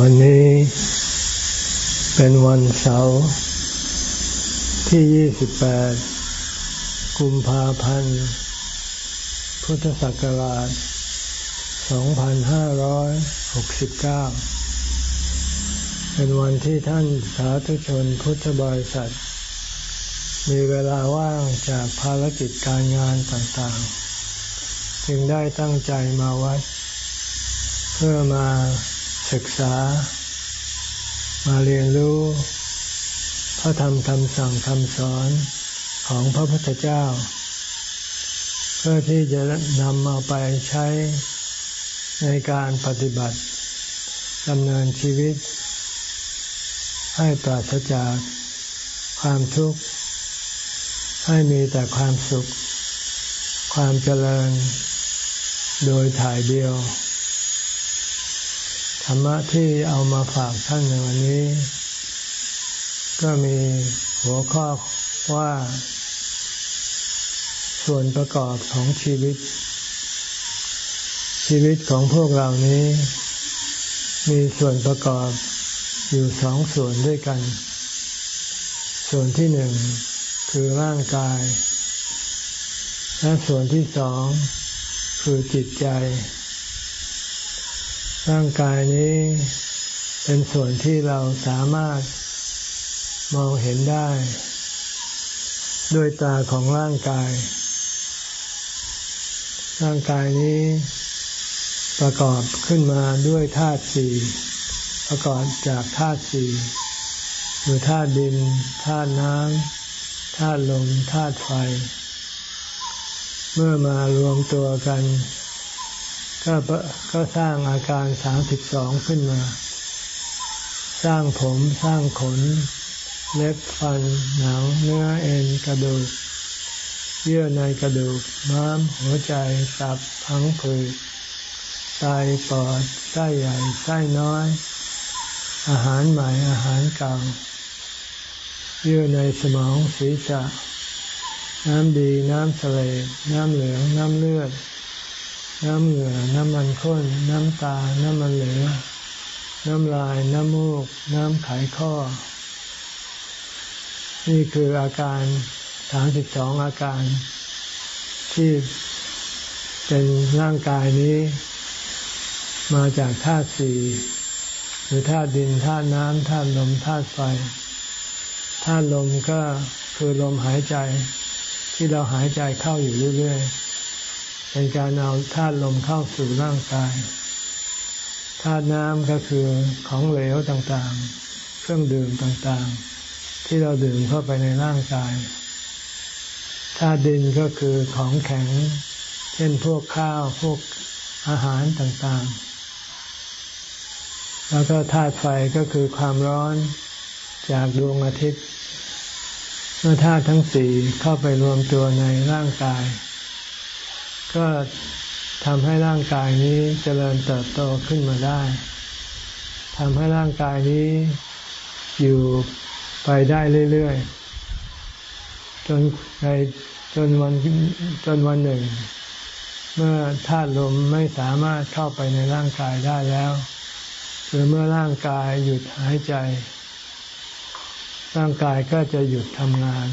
วันนี้เป็นวันเสาร์ที่ 28 กุมภาพันธ์ พุทธศักราช 2569 เป็นวันที่ท่านสาธุชนพุทธบริษัท มีเวลาว่างจากภารกิจการงานต่างๆ จึงได้ตั้งใจมาวัด เพื่อมา ศึกษา มาเรียนรู้ พระธรรมคำสั่งคำสอนของพระพุทธเจ้า เพื่อที่จะนำเอาไปใช้ในการปฏิบัติดำเนินชีวิต ให้ปราศจากความทุกข์ ให้มีแต่ความสุข ความเจริญ โดยถ่ายเดียว ธรรมะที่เอามาฝากท่านในวันนี้ ก็มีหัวข้อว่า ส่วนประกอบของชีวิต ชีวิตของพวกเรานี้ มีส่วนประกอบอยู่สองส่วนด้วยกัน ส่วนที่หนึ่งคือร่างกาย และส่วนที่สองคือจิตใจ ร่างกายนี้เป็นส่วนที่เราสามารถมองเห็นได้ ด้วยตาของร่างกาย ร่างกายนี้ประกอบขึ้นมาด้วยธาตุสี่ประกอบจากธาตุสี่คือธาตุดินธาตุน้ำธาตุลมธาตุไฟ เมื่อมารวมตัวกัน ก็ก็สร้างอาการสามสิบสองขึ้นมา สร้างผมสร้างขน เล็บฟันหนังเนื้อเอ็นกระดูก เยื่อในกระดูกม้ามหัวใจตับพังผืดไตปอดไส้ใหญ่ไส้น้อย อาหารใหม่อาหารเก่า เยื่อในสมองศีรษะ น้ำดีน้ำเสลน้ำเหลืองน้ำเลือด น้ำเหงื่อ น้ำมันข้น น้ำตา น้ำมันเหลือน้ำลาย น้ำมูก น้ำไขข้อ นี่คืออาการสามสิบสองอาการ ที่เป็นร่างกายนี้ มาจากธาตุสี่หรือธาตุดินธาตุน้ำธาตุลมธาตุไฟธาตุลมก็คือลมหายใจที่เราหายใจเข้าอยู่เรื่อยๆ เป็นการเอาธาตุลมเข้าสู่ร่างกายธาตุน้ำก็คือของเหลวต่างๆ เครื่องดื่มต่างๆ ที่เราดื่มเข้าไปในร่างกายธาตุดินก็คือของแข็ง เช่นพวกข้าวพวกอาหารต่างๆ แล้วก็ธาตุไฟก็คือความร้อนจากดวงอาทิตย์ เมื่อธาตุทั้งสี่เข้าไปรวมตัวในร่างกาย ก็ทำให้ร่างกายนี้เจริญเติบโตขึ้นมาได้ทำให้ร่างกายนี้อยู่ไปได้เรื่อยๆจนในจนวันจนวันหนึ่ง เมื่อธาตุลมไม่สามารถเข้าไปในร่างกายได้แล้วหรือเมื่อร่างกายหยุดหายใจ ร่างกายก็จะหยุดทำงาน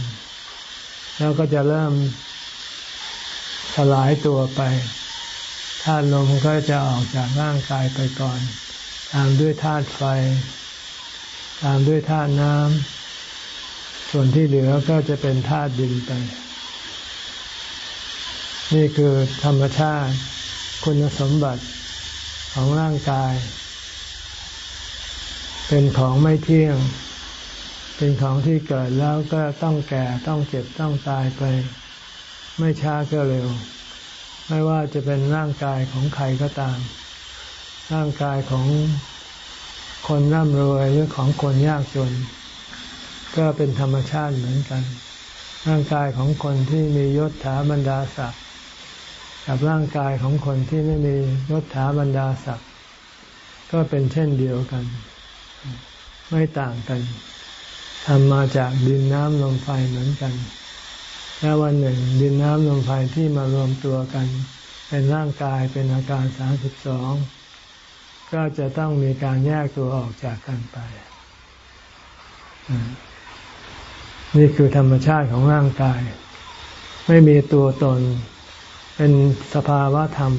แล้วก็จะเริ่ม สลายตัวไปธาตุลมก็จะออกจากร่างกายไปก่อน ตามด้วยธาตุไฟ ตามด้วยธาตุน้ำส่วนที่เหลือก็จะเป็นธาตุดินไป นี่คือธรรมชาติคุณสมบัติของร่างกาย เป็นของไม่เที่ยง เป็นของที่เกิดแล้วก็ต้องแก่ต้องเจ็บต้องตายไป ไม่ช้าก็เร็ว ไม่ว่าจะเป็นร่างกายของใครก็ตาม ร่างกายของคนร่ำรวยหรือของคนยากจน ก็เป็นธรรมชาติเหมือนกัน ร่างกายของคนที่มียศถาบรรดาศักดิ์กับร่างกายของคนที่ไม่มียศถาบรรดาศักดิ์ก็เป็นเช่นเดียวกัน ไม่ต่างกันทำมาจากดินน้ำลมไฟเหมือนกัน แล้ววันหนึ่งดินน้ำลมไฟที่มารวมตัวกัน เป็นร่างกายเป็นอาการสามสิบสองก็จะต้องมีการแยกตัวออกจากกันไป นี่คือธรรมชาติของร่างกาย ไม่มีตัวตน เป็นสภาวะธรรม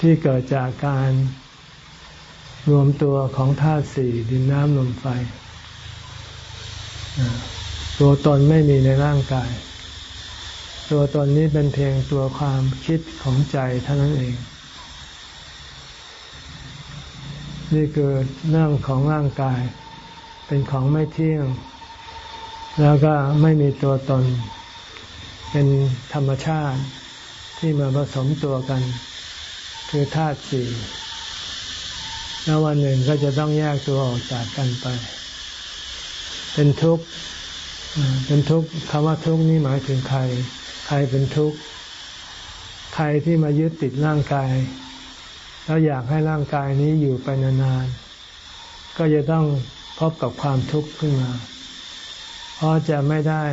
ที่เกิดจากการรวมตัวของธาตุสี่ดินน้ำลมไฟ ตัวตนไม่มีในร่างกาย ตัวตนนี้เป็นเพียงตัวความคิดของใจเท่านั้นเอง นี่คือเรื่องของร่างกาย เป็นของไม่เที่ยง แล้วก็ไม่มีตัวตน เป็นธรรมชาติที่มาผสมตัวกัน คือธาตุสี่แล้ววันหนึ่งก็จะต้องแยกตัวออกจากกันไป เป็นทุกข์ เป็นทุกข์คำว่าทุกข์นี่หมายถึงใคร ใครเป็นทุกข์ ใครที่มายึดติดร่างกาย แล้วอยากให้ร่างกายนี้อยู่ไปนานๆ ก็จะต้องพบกับความทุกข์ขึ้นมา เพราะจะไม่ได้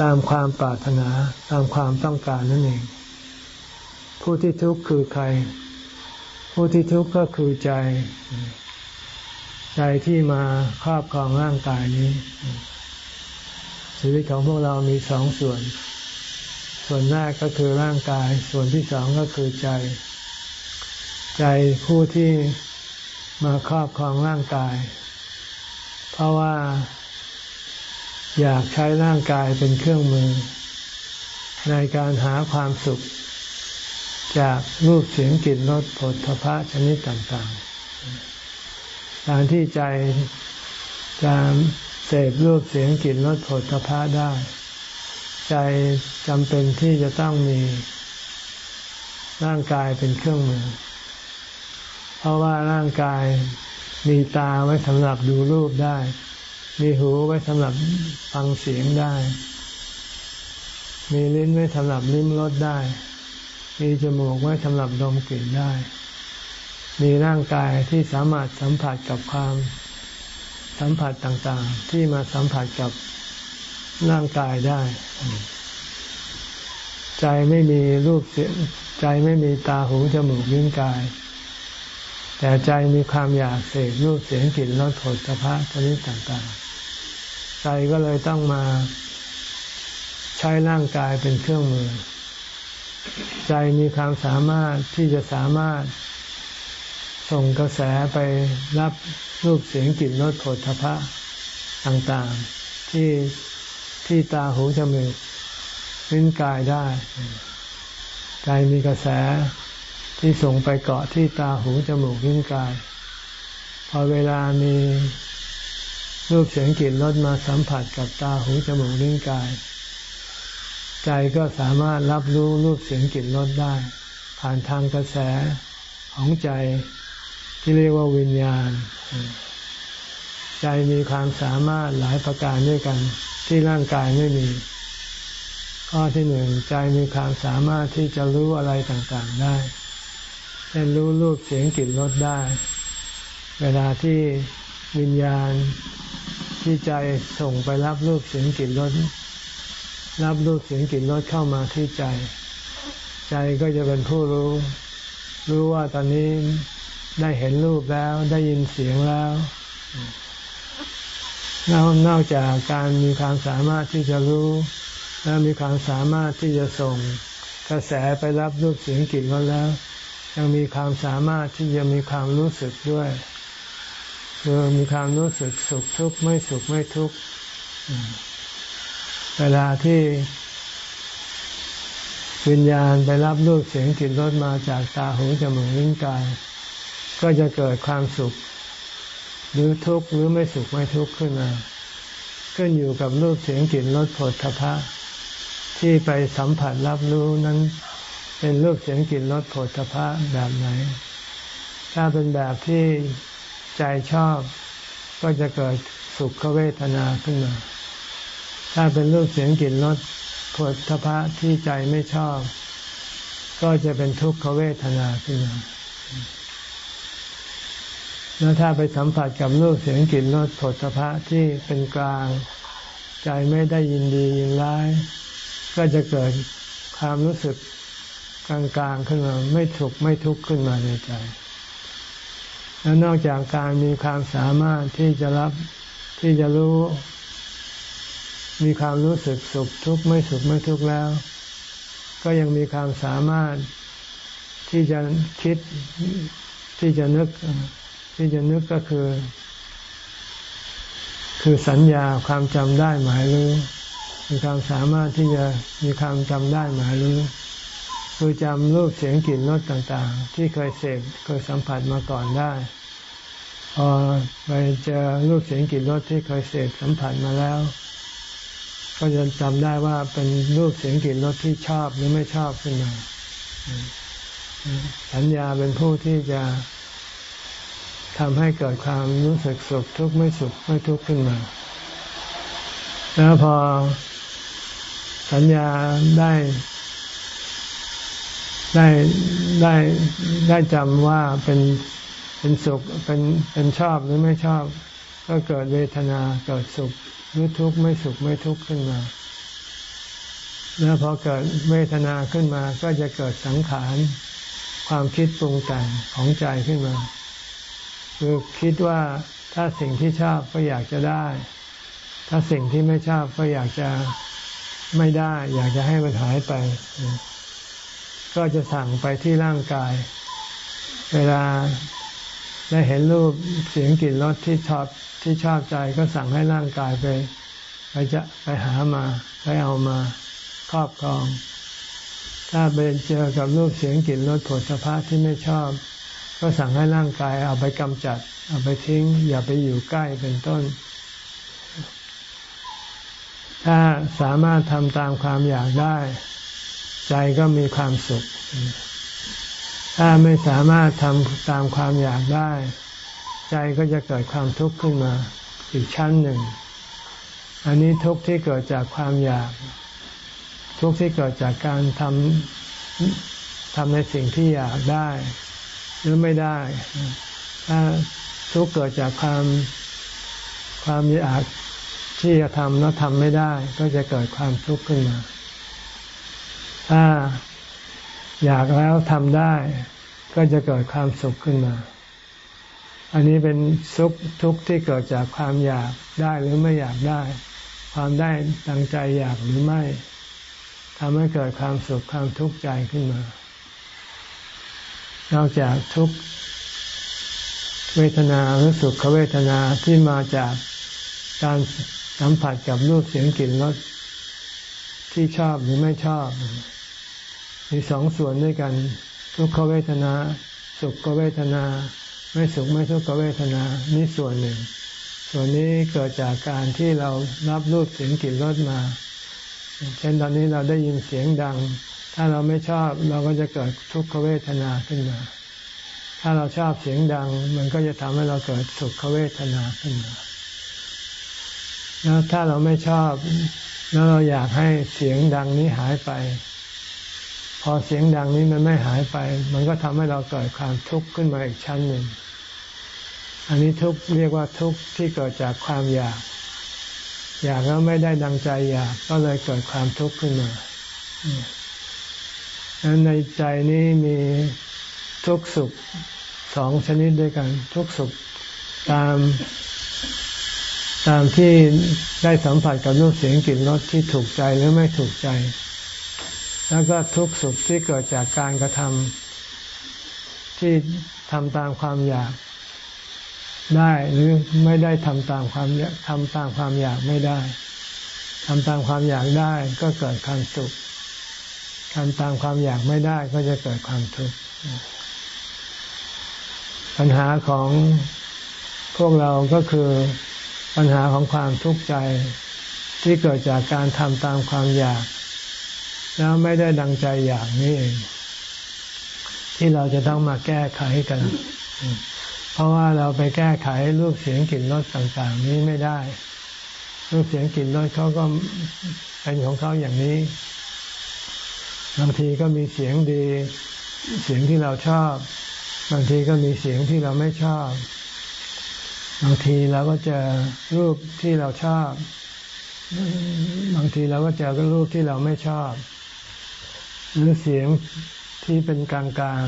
ตามความปรารถนาตามความต้องการนั่นเอง ผู้ที่ทุกข์คือใคร ผู้ที่ทุกข์ก็คือใจ ใจที่มาครอบครองร่างกายนี้ ชีวิตของพวกเรามีสองส่วน ส่วนแรกก็คือร่างกาย ส่วนที่สองก็คือใจ ใจผู้ที่มาครอบครองร่างกาย เพราะว่า อยากใช้ร่างกายเป็นเครื่องมือ ในการหาความสุข จากรูปเสียงกลิ่นรสผลทพะชนิดต่างๆการที่ใจจะ เสพรูปเสียงกลิ่นรสผลทพะได้ ใจจำเป็นที่จะต้องมีร่างกายเป็นเครื่องมือ เพราะว่าร่างกายมีตาไว้สำหรับดูรูปได้ มีหูไว้สำหรับฟังเสียงได้ มีลิ้นไว้สำหรับลิ้มรสได้ มีจมูกไว้สำหรับดมกลิ่นได้ มีร่างกายที่สามารถสัมผัสกับความ สัมผัสต่างๆ ที่มาสัมผัสกับร่างกายได้ ใจไม่มีรูปเสียงใจไม่มีตาหูจมูกลิ้นกาย แต่ใจมีความอยากเสพรูปเสียงกลิ่นรสผลสะพะชนิดต่างๆ ใจก็เลยต้องมาใช้ร่างกายเป็นเครื่องมือ ใจมีความสามารถที่จะสามารถ ส่งกระแสไปรับรูปเสียงกลิ่นรสผลทพะต่างๆ ที่ที่ตาหูจมูกลิ้นกายได้ ใจมีกระแสที่ส่งไปเกาะที่ตาหูจมูกลิ้นกาย พอเวลามีรูปเสียงกลิ่นรสมาสัมผัสกับตาหูจมูกลิ้นกาย ใจก็สามารถรับรู้รูปเสียงกลิ่นรสได้ ผ่านทางกระแสของใจ ที่เรียกว่าวิญญาณ ใจมีความสามารถหลายประการด้วยกันที่ร่างกายไม่มี ข้อที่หนึ่งใจมีความสามารถที่จะรู้อะไรต่างๆได้เช่นรู้รูปเสียงกลิ่นรสได้ เวลาที่วิญญาณที่ใจส่งไปรับรูปเสียงกลิ่นรสรับรูปเสียงกลิ่นรสเข้ามาที่ใจ ใจก็จะเป็นผู้รู้ รู้ว่าตอนนี้ ได้เห็นรูปแล้วได้ยินเสียงแล้วนอกจากการมีความสามารถที่จะรู้ และมีความสามารถที่จะส่งกระแสไปรับรูปเสียงกลิ่นรสแล้ว ยังมีความสามารถที่จะมีความรู้สึกด้วยคือมีความรู้สึกสุขทุกข์ไม่สุขไม่ทุกข์เวลาที่วิญญาณไปรับรูปเสียงกลิ่นรสมาจากตาหูจมูกลิ้นกาย ก็จะเกิดความสุข หรือทุกข์หรือไม่สุขไม่ทุกข์ขึ้นมาขึ้นอยู่กับรูปเสียงกลิ่นรสผลทพะที่ไปสัมผัสรับรู้นั้น เป็นรูปเสียงกลิ่นรสผลทพะแบบไหน ถ้าเป็นแบบที่ใจชอบ ก็จะเกิดสุขเวทนาขึ้นมา ถ้าเป็นรูปเสียงกลิ่นรสผลทพะที่ใจไม่ชอบ ก็จะเป็นทุกขเวทนาขึ้นมา แล้วถ้าไปสัมผัสกับรูปเสียงกลิ่นรสผลทพะที่เป็นกลาง ใจไม่ได้ยินดียินร้าย ก็จะเกิดความรู้สึกกกลางๆขึ้นมา ไม่สุขไม่ทุกข์ขึ้นมาในใจ แล้วนอกจากการมีความสามารถที่จะรับที่จะรู้ มีความรู้สึกสุขทุกข์ไม่สุขไม่ทุกข์แล้ว ก็ยังมีความสามารถที่จะคิดที่จะนึก ที่จะนึกก็คือ คือสัญญาความจำได้หมายรู้มีความสามารถที่จะมีความจำได้หมายรู้คือจำรูปเสียงกลิ่นรสต่างๆ ที่เคยเสพเคยสัมผัสมาก่อนได้ พอไปเจอรูปเสียงกลิ่นรสที่เคยเสพสัมผัสมาแล้ว ก็จะจำได้ว่าเป็นรูปเสียงกลิ่นรสที่ชอบหรือไม่ชอบขึ้นมาสัญญาเป็นผู้ที่จะ ทำให้เกิดความรู้สึกสุขทุกข์ไม่สุขไม่ทุกข์ขึ้นมา แล้วพอสัญญาได้ ได้ได้ได้จำว่าเป็นเป็นสุขเป็นเป็นชอบหรือไม่ชอบ ก็เกิดเวทนาเกิดสุขหรือทุกข์ไม่สุขไม่ทุกข์ขึ้นมา แล้วพอเกิดเวทนาขึ้นมาก็จะเกิดสังขารความคิดปรุงแต่งของใจขึ้นมา คือคิดว่าถ้าสิ่งที่ชอบก็อยากจะได้ ถ้าสิ่งที่ไม่ชอบก็อยากจะไม่ได้ อยากจะให้มันหายไป ก็จะสั่งไปที่ร่างกาย เวลาได้เห็นรูปเสียงกลิ่นรสที่ชอบที่ชอบใจก็สั่งให้ร่างกายไป ไปจะไปหามา ไปเอามาครอบครอง ถ้าไปเจอกับรูปเสียงกลิ่นรสผลสภาพที่ไม่ชอบ ก็สั่งให้ร่างกายเอาไปกำจัด เอาไปทิ้ง อย่าไปอยู่ใกล้เป็นต้น ถ้าสามารถทำตามความอยากได้ ใจก็มีความสุข ถ้าไม่สามารถทำตามความอยากได้ ใจก็จะเกิดความทุกข์ขึ้นมาอีกชั้นหนึ่ง อันนี้ทุกข์ที่เกิดจากความอยาก ทุกข์ที่เกิดจากการทำทำในสิ่งที่อยากได้ หรือไม่ได้ ถ้าทุกเกิดจากความความอยากที่จะทำแล้วทำไม่ได้ ก็จะเกิดความทุกข์ขึ้นมา ถ้าอยากแล้วทำได้ ก็จะเกิดความสุขขึ้นมา อันนี้เป็นสุขทุกข์ที่เกิดจากความอยากได้หรือไม่อยากได้ ความได้ดังใจอยากหรือไม่ทำให้เกิดความสุขความทุกข์ใจขึ้นมา นอกจากทุกเวทนาหรือสุขเวทนาที่มาจากการสัมผัสกับรูปเสียงกลิ่นรสที่ชอบหรือไม่ชอบ มีสองส่วนด้วยกัน ทุกขเวทนา สุขเวทนา ไม่สุขไม่ทุกขเวทนานี่ส่วนหนึ่ง ส่วนนี้เกิดจากการที่เรารับรูปเสียงกลิ่นรสมา เช่นตอนนี้เราได้ยินเสียงดัง ถ้าเราไม่ชอบเราก็จะเกิดทุกขเวทนาขึ้นมา ถ้าเราชอบเสียงดัง มันก็จะทำให้เราเกิดสุขเวทนาขึ้นมา แล้วถ้าเราไม่ชอบ แล้วเราอยากให้เสียงดังนี้หายไป พอเสียงดังนี้มันไม่หายไป มันก็ทำให้เราเกิดความทุกข์ขึ้นมาอีกชั้นหนึ่ง อันนี้ทุกเรียกว่าทุกข์ที่เกิดจากความอยาก อยากแล้วไม่ได้ดังใจอยากก็เลยเกิดความทุกข์ขึ้นมา นั้นในใจนี้มีทุกสุขสองชนิดด้วยกัน ทุกสุขตามตามที่ได้สัมผัสกับรูปเสียงกลิ่นรสที่ถูกใจหรือไม่ถูกใจ แล้วก็ทุกสุขที่เกิดจากการกระทำที่ทำตามความอยากได้หรือไม่ได้ทำตามความทำตามความอยากไม่ได้ทำตามความอยากได้ก็เกิดความสุข ทำตามความอยากไม่ได้ก็จะเกิดความทุกข์ปัญหาของพวกเราก็คือปัญหาของความทุกข์ใจที่เกิดจากการทำตามความอยาก แล้วไม่ได้ดังใจอยางนี้เอง ที่เราจะต้องมาแก้ไขกัน เพราะว่าเราไปแก้ไขรูปเสียงกลิ่นรสต่างๆ นี้ไม่ได้ รูปเสียงกลิ่นรสเขาก็เป็นของเขาอย่างนี้ บางทีก็มีเสียงดี เสียงที่เราชอบ บางทีก็มีเสียงที่เราไม่ชอบ บางทีเราก็จะรูปที่เราชอบ บางทีเราก็เจอรูปที่เราไม่ชอบ หรือเสียงที่เป็นกลางกลาง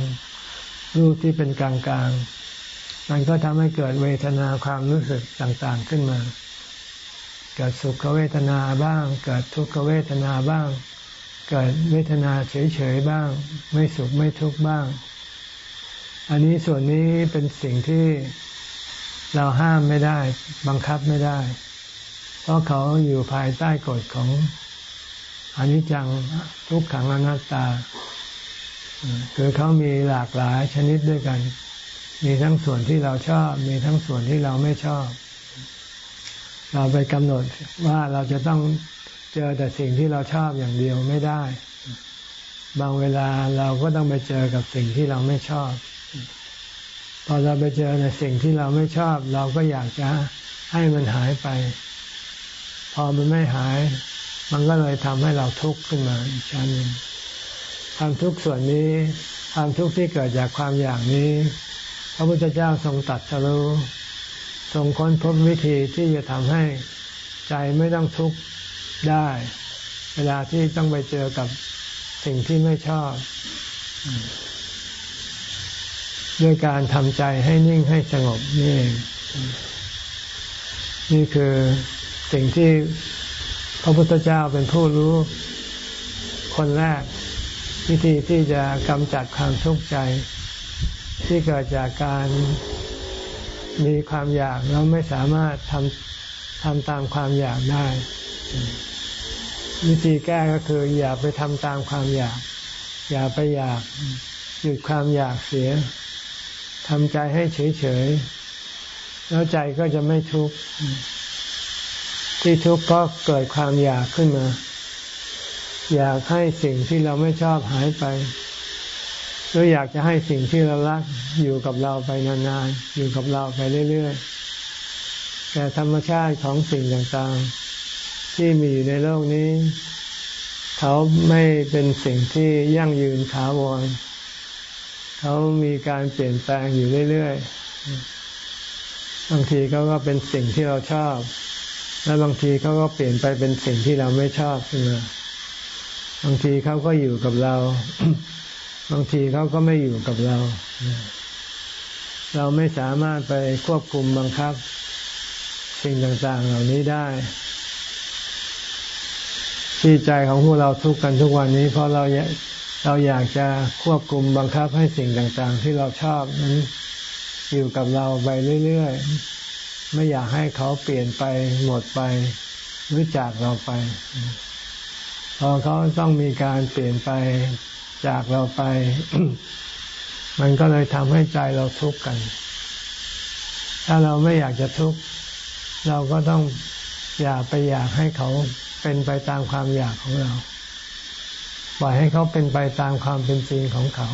รูปที่เป็นกลางกลางมันก็ทำให้เกิดเวทนาความรู้สึกต่าง ๆขึ้นมา เกิดสุขเวทนาบ้าง เกิดทุกขเวทนาบ้าง เกิดเวทนาเฉยๆบ้าง ไม่สุขไม่ทุกข์บ้าง อันนี้ส่วนนี้เป็นสิ่งที่เราห้ามไม่ได้ บังคับไม่ได้ เพราะเขาอยู่ภายใต้กฎของอนิจจังทุกขังอนัตตา คือเขามีหลากหลายชนิดด้วยกัน มีทั้งส่วนที่เราชอบ มีทั้งส่วนที่เราไม่ชอบ เราไปกำหนดว่าเราจะต้อง เจอแต่สิ่งที่เราชอบอย่างเดียวไม่ได้ บางเวลาเราก็ต้องไปเจอกับสิ่งที่เราไม่ชอบ พอเราไปเจอในสิ่งที่เราไม่ชอบ เราก็อยากจะให้มันหายไป พอมันไม่หาย มันก็เลยทำให้เราทุกข์ขึ้นมาอีกชั้นหนึ่งความทุกข์ส่วนนี้ความทุกข์ที่เกิดจากความอยากนี้ พระพุทธเจ้าทรงตัดสรู้ทรงค้นพบวิธีที่จะทำให้ใจไม่ต้องทุกข์ ได้ เวลาที่ต้องไปเจอกับสิ่งที่ไม่ชอบ ด้วยการทำใจให้นิ่งให้สงบนี่เองนี่คือสิ่งที่พระพุทธเจ้าเป็นผู้รู้คนแรก วิธีที่จะกำจัดความทุกข์ใจ ที่เกิดจากการมีความอยากแล้วไม่สามารถทำทำตามความอยากได้ วิธีแก้ก็คือ อย่าไปทำตามความอยาก อย่าไปอยากหยุดความอยากเสียทำใจให้เฉยๆ แล้วใจก็จะไม่ทุกข์ที่ทุกข์ก็เกิดความอยากขึ้นมา อยากให้สิ่งที่เราไม่ชอบหายไปหรืออยากจะให้สิ่งที่เรารักอยู่กับเราไปนานๆ อยู่กับเราไปเรื่อยๆ แต่ธรรมชาติของสิ่งต่างๆ ที่มีอยู่ในโลกนี้ เขาไม่เป็นสิ่งที่ยั่งยืนถาวรเขามีการเปลี่ยนแปลงอยู่เรื่อยๆ บางทีเขาก็เป็นสิ่งที่เราชอบ และบางทีเขาก็เปลี่ยนไปเป็นสิ่งที่เราไม่ชอบขึ้นมาบางทีเขาก็อยู่กับเรา บางทีเขาก็ไม่อยู่กับเรา เราไม่สามารถไปควบคุมบังคับ สิ่งต่างๆเหล่านี้ได้ ที่ใจของพวกเราทุกข์กันทุกวันนี้ เพราะเราเราอยากจะควบคุมบังคับให้สิ่งต่างๆ ที่เราชอบนั้นอยู่กับเราไปเรื่อยๆ ไม่อยากให้เขาเปลี่ยนไปหมดไปหรือจากเราไป พอเขาต้องมีการเปลี่ยนไปจากเราไป มันก็เลยทำให้ใจเราทุกข์กัน ถ้าเราไม่อยากจะทุกข์เราก็ต้องอย่าไปอยากให้เขา เป็นไปตามความอยากของเรา ปล่อยให้เขาเป็นไปตามความเป็นจริงของเขา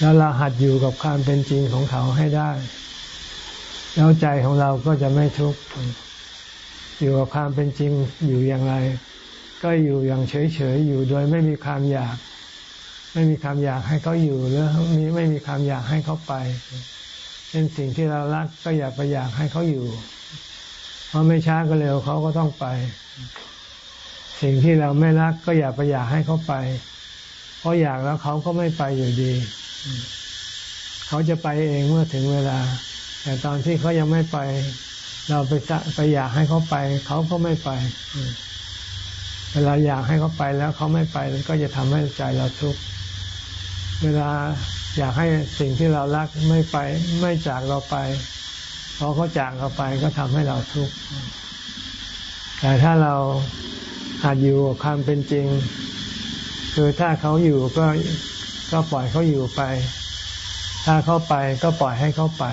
แล้วเราหัดอยู่กับความเป็นจริงของเขาให้ได้ แล้วใจของเราก็จะไม่ทุกข์อยู่กับความเป็นจริงอยู่อย่างไร ก็อยู่อย่างเฉยๆอยู่โดยไม่มีความอยาก ไม่มีความอยากให้เขาอยู่หรือมีไม่มีความอยากให้เขาไปเป็นสิ่งที่เรารักก็อย่าไปอยากให้เขาอยู่ เพราะไม่ช้าก็เร็วเขาก็ต้องไป สิ่งที่เราไม่รักก็อย่าไปอยากให้เขาไป เพราะอยากแล้วเขาก็ไม่ไปอยู่ดี เขาจะไปเองเมื่อถึงเวลา แต่ตอนที่เขายังไม่ไป เราไปไปอยากให้เขาไป เขาก็ไม่ไป เวลาอยากให้เขาไปแล้วเขาไม่ไปก็จะทำให้ใจเราทุกข์เวลาอยากให้สิ่งที่เรารักไม่ไปไม่จากเราไป พอเขาจากเราไปก็ทำให้เราทุกข์แต่ถ้าเราหัดอยู่กับความเป็นจริง คือถ้าเขาอยู่ก็ก็ปล่อยเขาอยู่ไป ถ้าเขาไปก็ปล่อยให้เขาไป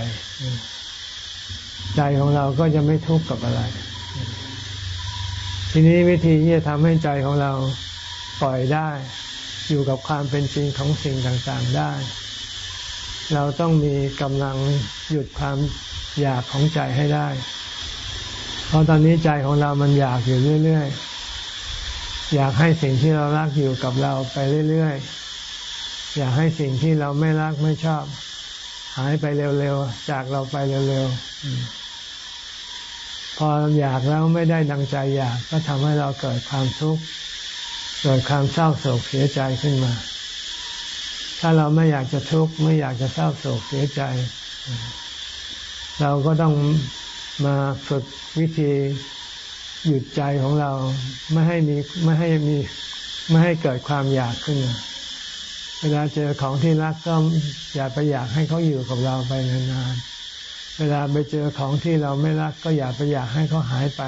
ใจของเราก็จะไม่ทุกข์กับอะไร ทีนี้วิธีที่จะทำให้ใจของเราปล่อยได้ อยู่กับความเป็นจริงของสิ่งต่างๆได้ เราต้องมีกำลังหยุดความ อยากของใจให้ได้ เพราะตอนนี้ใจของเรามันอยากอยู่เรื่อยๆ อยากให้สิ่งที่เรารักอยู่กับเราไปเรื่อยๆ อยากให้สิ่งที่เราไม่รักไม่ชอบ หายไปเร็วๆ จากเราไปเร็วๆ พออยากแล้วไม่ได้ดังใจอยากก็ทำให้เราเกิดความทุกข์ เกิดความเศร้าโศกเสียใจขึ้นมา ถ้าเราไม่อยากจะทุกข์ไม่อยากจะเศร้าโศกเสียใจ เราก็ต้องมาฝึกวิธีหยุดใจของเราไม่ให้มีไม่ให้มีไม่ให้เกิดความอยากขึ้นเวลาเจอของที่รักก็อย่าไปอยากให้เขาอยู่กับเราไปนานๆ เวลาไปเจอของที่เราไม่รัก ก็อย่าไปอยากให้เขาหายไป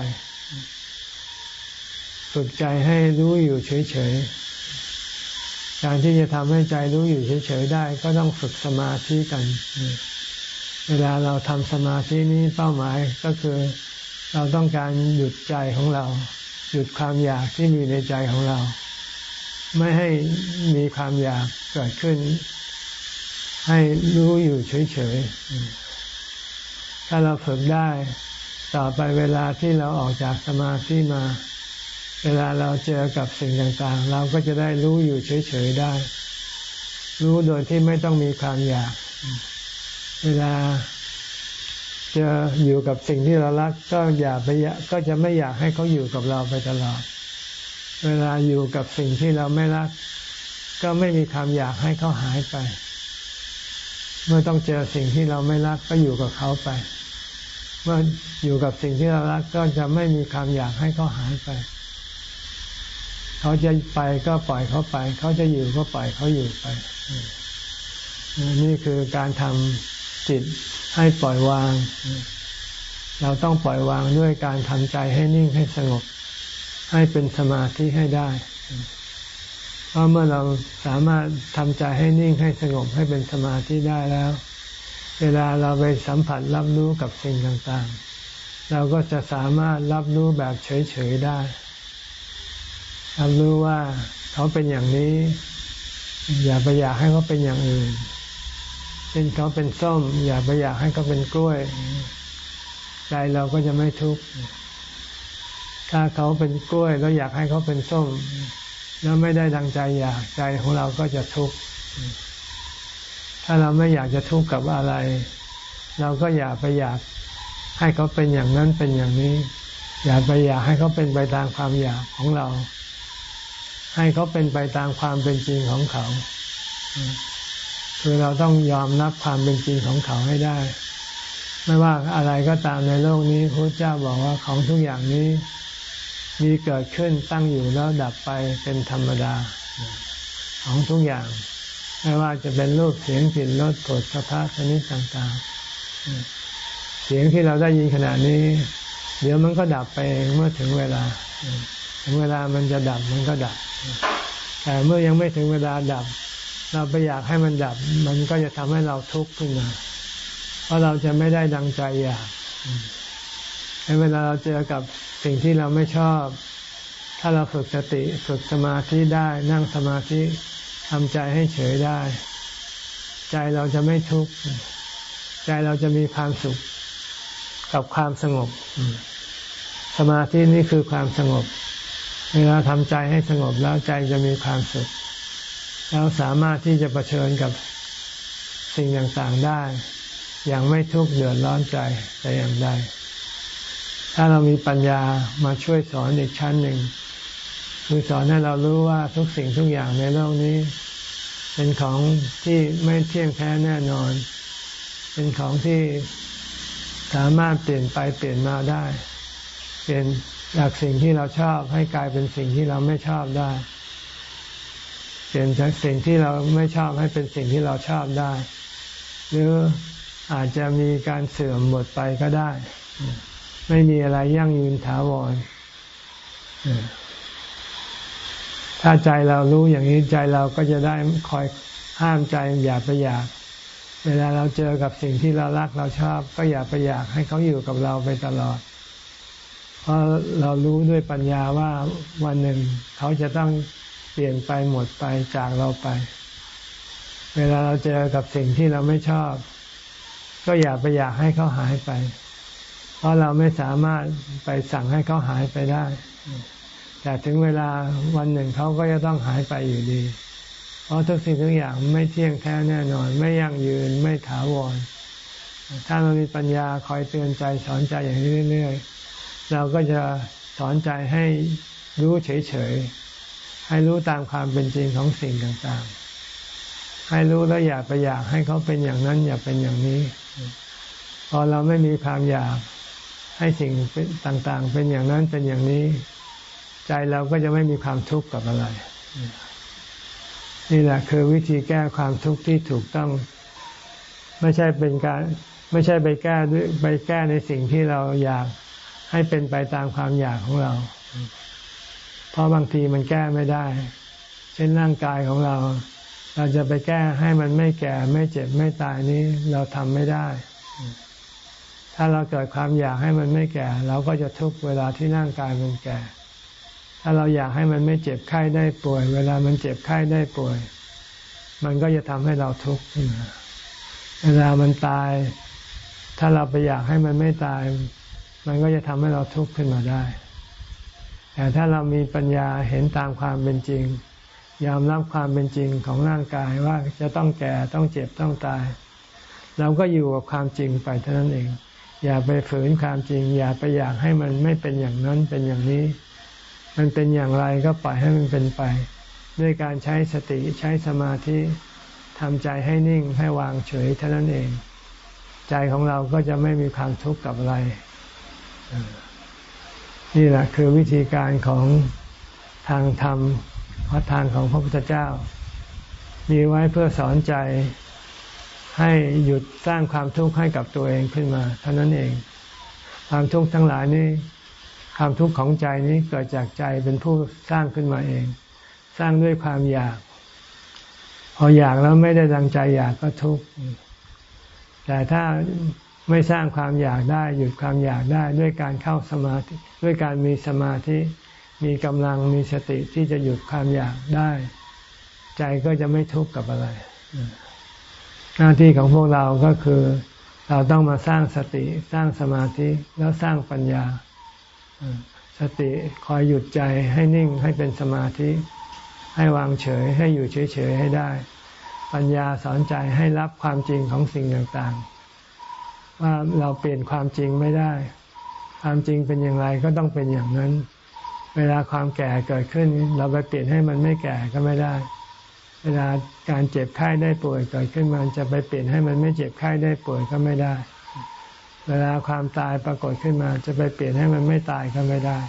ฝึกใจให้รู้อยู่เฉยๆ การที่จะทำให้ใจรู้อยู่เฉยๆได้ ก็ต้องฝึกสมาธิกัน เวลาเราทำสมาธินี้เป้าหมายก็คือเราต้องการหยุดใจของเรา หยุดความอยากที่มีในใจของเรา ไม่ให้มีความอยากเกิดขึ้น ให้รู้อยู่เฉยๆ ถ้าเราฝึกได้ ต่อไปเวลาที่เราออกจากสมาธิมา เวลาเราเจอกับสิ่งต่างๆ เราก็จะได้รู้อยู่เฉยๆได้ รู้โดยที่ไม่ต้องมีความอยาก เวลาจะอยู่กับสิ่งที่เรารัก ก็อย่าไปก็จะไม่อยากให้เขาอยู่กับเราไปตลอด เวลาอยู่กับสิ่งที่เราไม่รัก ก็ไม่มีความอยากให้เขาหายไป เมื่อต้องเจอสิ่งที่เราไม่รักก็อยู่กับเขาไป เมื่ออยู่กับสิ่งที่เรารักก็จะไม่มีความอยากให้เขาหายไป เขาจะไปก็ปล่อยเขาไป เขาจะอยู่ก็ปล่อยเขาอยู่ไปนี่คือการทำ จิตให้ปล่อยวาง เราต้องปล่อยวางด้วยการทำใจให้นิ่งให้สงบ ให้เป็นสมาธิให้ได้ เพราะเมื่อเราสามารถทำใจให้นิ่งให้สงบให้เป็นสมาธิได้แล้ว เวลาเราไปสัมผัสรับรู้กับสิ่งต่างๆ เราก็จะสามารถรับรู้แบบเฉยๆได้รับรู้ว่าเขาเป็นอย่างนี้ อย่าไปอยากให้เขาเป็นอย่างอื่น เป็นเขาเป็นส้ม อย่าไปอยากให้เขาเป็นกล้วย ใจเราก็จะไม่ทุกข์ถ้าเขาเป็นกล้วยแล้วอยากให้เขาเป็นส้ม แล้วไม่ได้ดังใจอยากใจของเราก็จะทุกข์ถ้าเราไม่อยากจะทุกข์กับอะไร เราก็อย่าไปอยากให้เขาเป็นอย่างนั้นเป็นอย่างนี้ อย่าไปอยากให้เขาเป็นไปตามความอยากของเรา ให้เขาเป็นไปตามความเป็นจริงของเขา คือเราต้องยอมรับความเป็นจริงของเขาให้ได้ ไม่ว่าอะไรก็ตามในโลกนี้พระเจ้าบอกว่าของทุกอย่างนี้ มีเกิดขึ้นตั้งอยู่แล้วดับไปเป็นธรรมดา ของทุกอย่าง ไม่ว่าจะเป็นรูปเสียงกลิ่นรสผลสภาพชนิดต่างๆ เสียงที่เราได้ยินขณะนี้ เดี๋ยวมันก็ดับไปเมื่อถึงเวลาถึงเวลามันจะดับมันก็ดับ แต่เมื่อยังไม่ถึงเวลาดับ เราไปอยากให้มันดับ มันก็จะทำให้เราทุกข์ขึ้นมา เพราะเราจะไม่ได้ดังใจอยากเวลาเราเจอกับสิ่งที่เราไม่ชอบ ถ้าเราฝึกสติฝึกสมาธิได้นั่งสมาธิทำใจให้เฉยได้ ใจเราจะไม่ทุกข์ ใจเราจะมีความสุขกับความสงบ สมาธินี่คือความสงบ เวลาทำใจให้สงบแล้วใจจะมีความสุข เราสามารถที่จะะเผชิญกับสิ่งต่างๆได้ อย่างไม่ทุกข์เดือดร้อนใจแต่อย่างใดถ้าเรามีปัญญามาช่วยสอนอีกชั้นหนึ่งคือสอนให้เรารู้ว่าทุกสิ่งทุกอย่างในโลกนี้ เป็นของที่ไม่เที่ยงแท้แน่นอน เป็นของที่สามารถเปลี่ยนไปเปลี่ยนมาได้ เปลี่ยนจากสิ่งที่เราชอบให้กลายเป็นสิ่งที่เราไม่ชอบได้ เปลี่ยนจากสิ่งที่เราไม่ชอบให้เป็นสิ่งที่เราชอบได้ หรืออาจจะมีการเสื่อมหมดไปก็ได้ ไม่มีอะไรยั่งยืนถาวรถ้าใจเรารู้อย่างนี้ใจเราก็จะได้คอยห้ามใจอย่าไปอยาก เวลาเราเจอกับสิ่งที่เรารักเราชอบ ก็อย่าไปอยากให้เขาอยู่กับเราไปตลอด เพราะเรารู้ด้วยปัญญาว่าวันหนึ่งเขาจะต้อง ปลี่ยนไปหมดไปจากเราไป เวลาเราเจอกับสิ่งที่เราไม่ชอบ ก็อย่าไปอยากให้เขาหายไป เพราะเราไม่สามารถไปสั่งให้เขาหายไปได้ แต่ถึงเวลาวันหนึ่งเขาก็จะต้องหายไปอยู่ดี เพราะทุกสิ่งทุกอย่างไม่เที่ยงแท้แน่นอน ไม่ยั่งยืนไม่ถาวร ถ้าเรามีปัญญาคอยเตือนใจสอนใจอย่างนี้เรื่อยๆเราก็จะสอนใจให้รู้เฉยๆ ให้รู้ตามความเป็นจริงของสิ่งต่างๆ ให้รู้แล้วอย่าไปอยากให้เขาเป็นอย่างนั้น อย่าเป็นอย่างนี้ พอเราไม่มีความอยากให้สิ่งต่างๆ เป็นอย่างนั้นเป็นอย่างนี้ ใจเราก็จะไม่มีความทุกข์กับอะไร นี่แหละคือวิธีแก้ความทุกข์ที่ถูกต้อง ไม่ใช่เป็นการ ไม่ใช่ไปแก้ด้วยไปแก้ในสิ่งที่เราอยากให้เป็นไปตามความอยากของเรา เพราะบางทีมันแก้ไม่ได้ เช่นร่างกายของเรา เราจะไปแก้ให้มันไม่แก่ไม่เจ็บไม่ตายนี้เราทำไม่ได้ ถ้าเราเกิดความอยากให้มันไม่แก่ เราก็จะทุกเวลาที่ร่างกายมันแก่ ถ้าเราอยากให้มันไม่เจ็บไข้ได้ป่วย เวลามันเจ็บไข้ได้ป่วย มันก็จะทำให้เราทุกข์ขึ้นมาเวลามันตาย ถ้าเราไปอยากให้มันไม่ตาย มันก็จะทำให้เราทุกข์ขึ้นมาได้ แต่ถ้าเรามีปัญญาเห็นตามความเป็นจริง ยอมรับความเป็นจริงของร่างกายว่าจะต้องแก่ต้องเจ็บต้องตาย เราก็อยู่กับความจริงไปเท่านั้นเอง อย่าไปฝืนความจริง อย่าไปอยากให้มันไม่เป็นอย่างนั้นเป็นอย่างนี้ มันเป็นอย่างไรก็ปล่อยให้มันเป็นไป ด้วยการใช้สติใช้สมาธิทำใจให้นิ่งให้วางเฉยเท่านั้นเอง ใจของเราก็จะไม่มีความทุกข์กับอะไร นี่แหละคือวิธีการของทางธรรมพระทางของพระพุทธเจ้า มีไว้เพื่อสอนใจให้หยุดสร้างความทุกข์ให้กับตัวเองขึ้นมาเท่านั้นเอง ความทุกข์ทั้งหลายนี้ความทุกข์ของใจนี้เกิดจากใจเป็นผู้สร้างขึ้นมาเอง สร้างด้วยความอยาก พออยากแล้วไม่ได้ดังใจอยากก็ทุกข์แต่ถ้า ไม่สร้างความอยากได้หยุดความอยากได้ด้วยการเข้าสมาธิด้วยการมีสมาธิมีกำลังมีสติที่จะหยุดความอยากได้ ใจก็จะไม่ทุกข์กับอะไร หน้าที่ของพวกเราก็คือ เราต้องมาสร้างสติสร้างสมาธิแล้วสร้างปัญญา สติคอยหยุดใจให้นิ่งให้เป็นสมาธิ ให้วางเฉยให้อยู่เฉยๆให้ได้ ปัญญาสอนใจให้รับความจริงของสิ่งต่างๆ ว่าเราเปลี่ยนความจริงไม่ได้ ความจริงเป็นอย่างไรก็ต้องเป็นอย่างนั้น เวลาความแก่เกิดขึ้น เราไปเปลี่ยนให้มันไม่แก่ก็ไม่ได้ เวลาการเจ็บไข้ได้ป่วยเกิดขึ้นมันจะไปเปลี่ยนให้มันไม่เจ็บไข้ได้ป่วยก็ไม่ได้ เวลาความตายปรากฏขึ้นมาจะไปเปลี่ยนให้มันไม่ตายก็ไม่ได้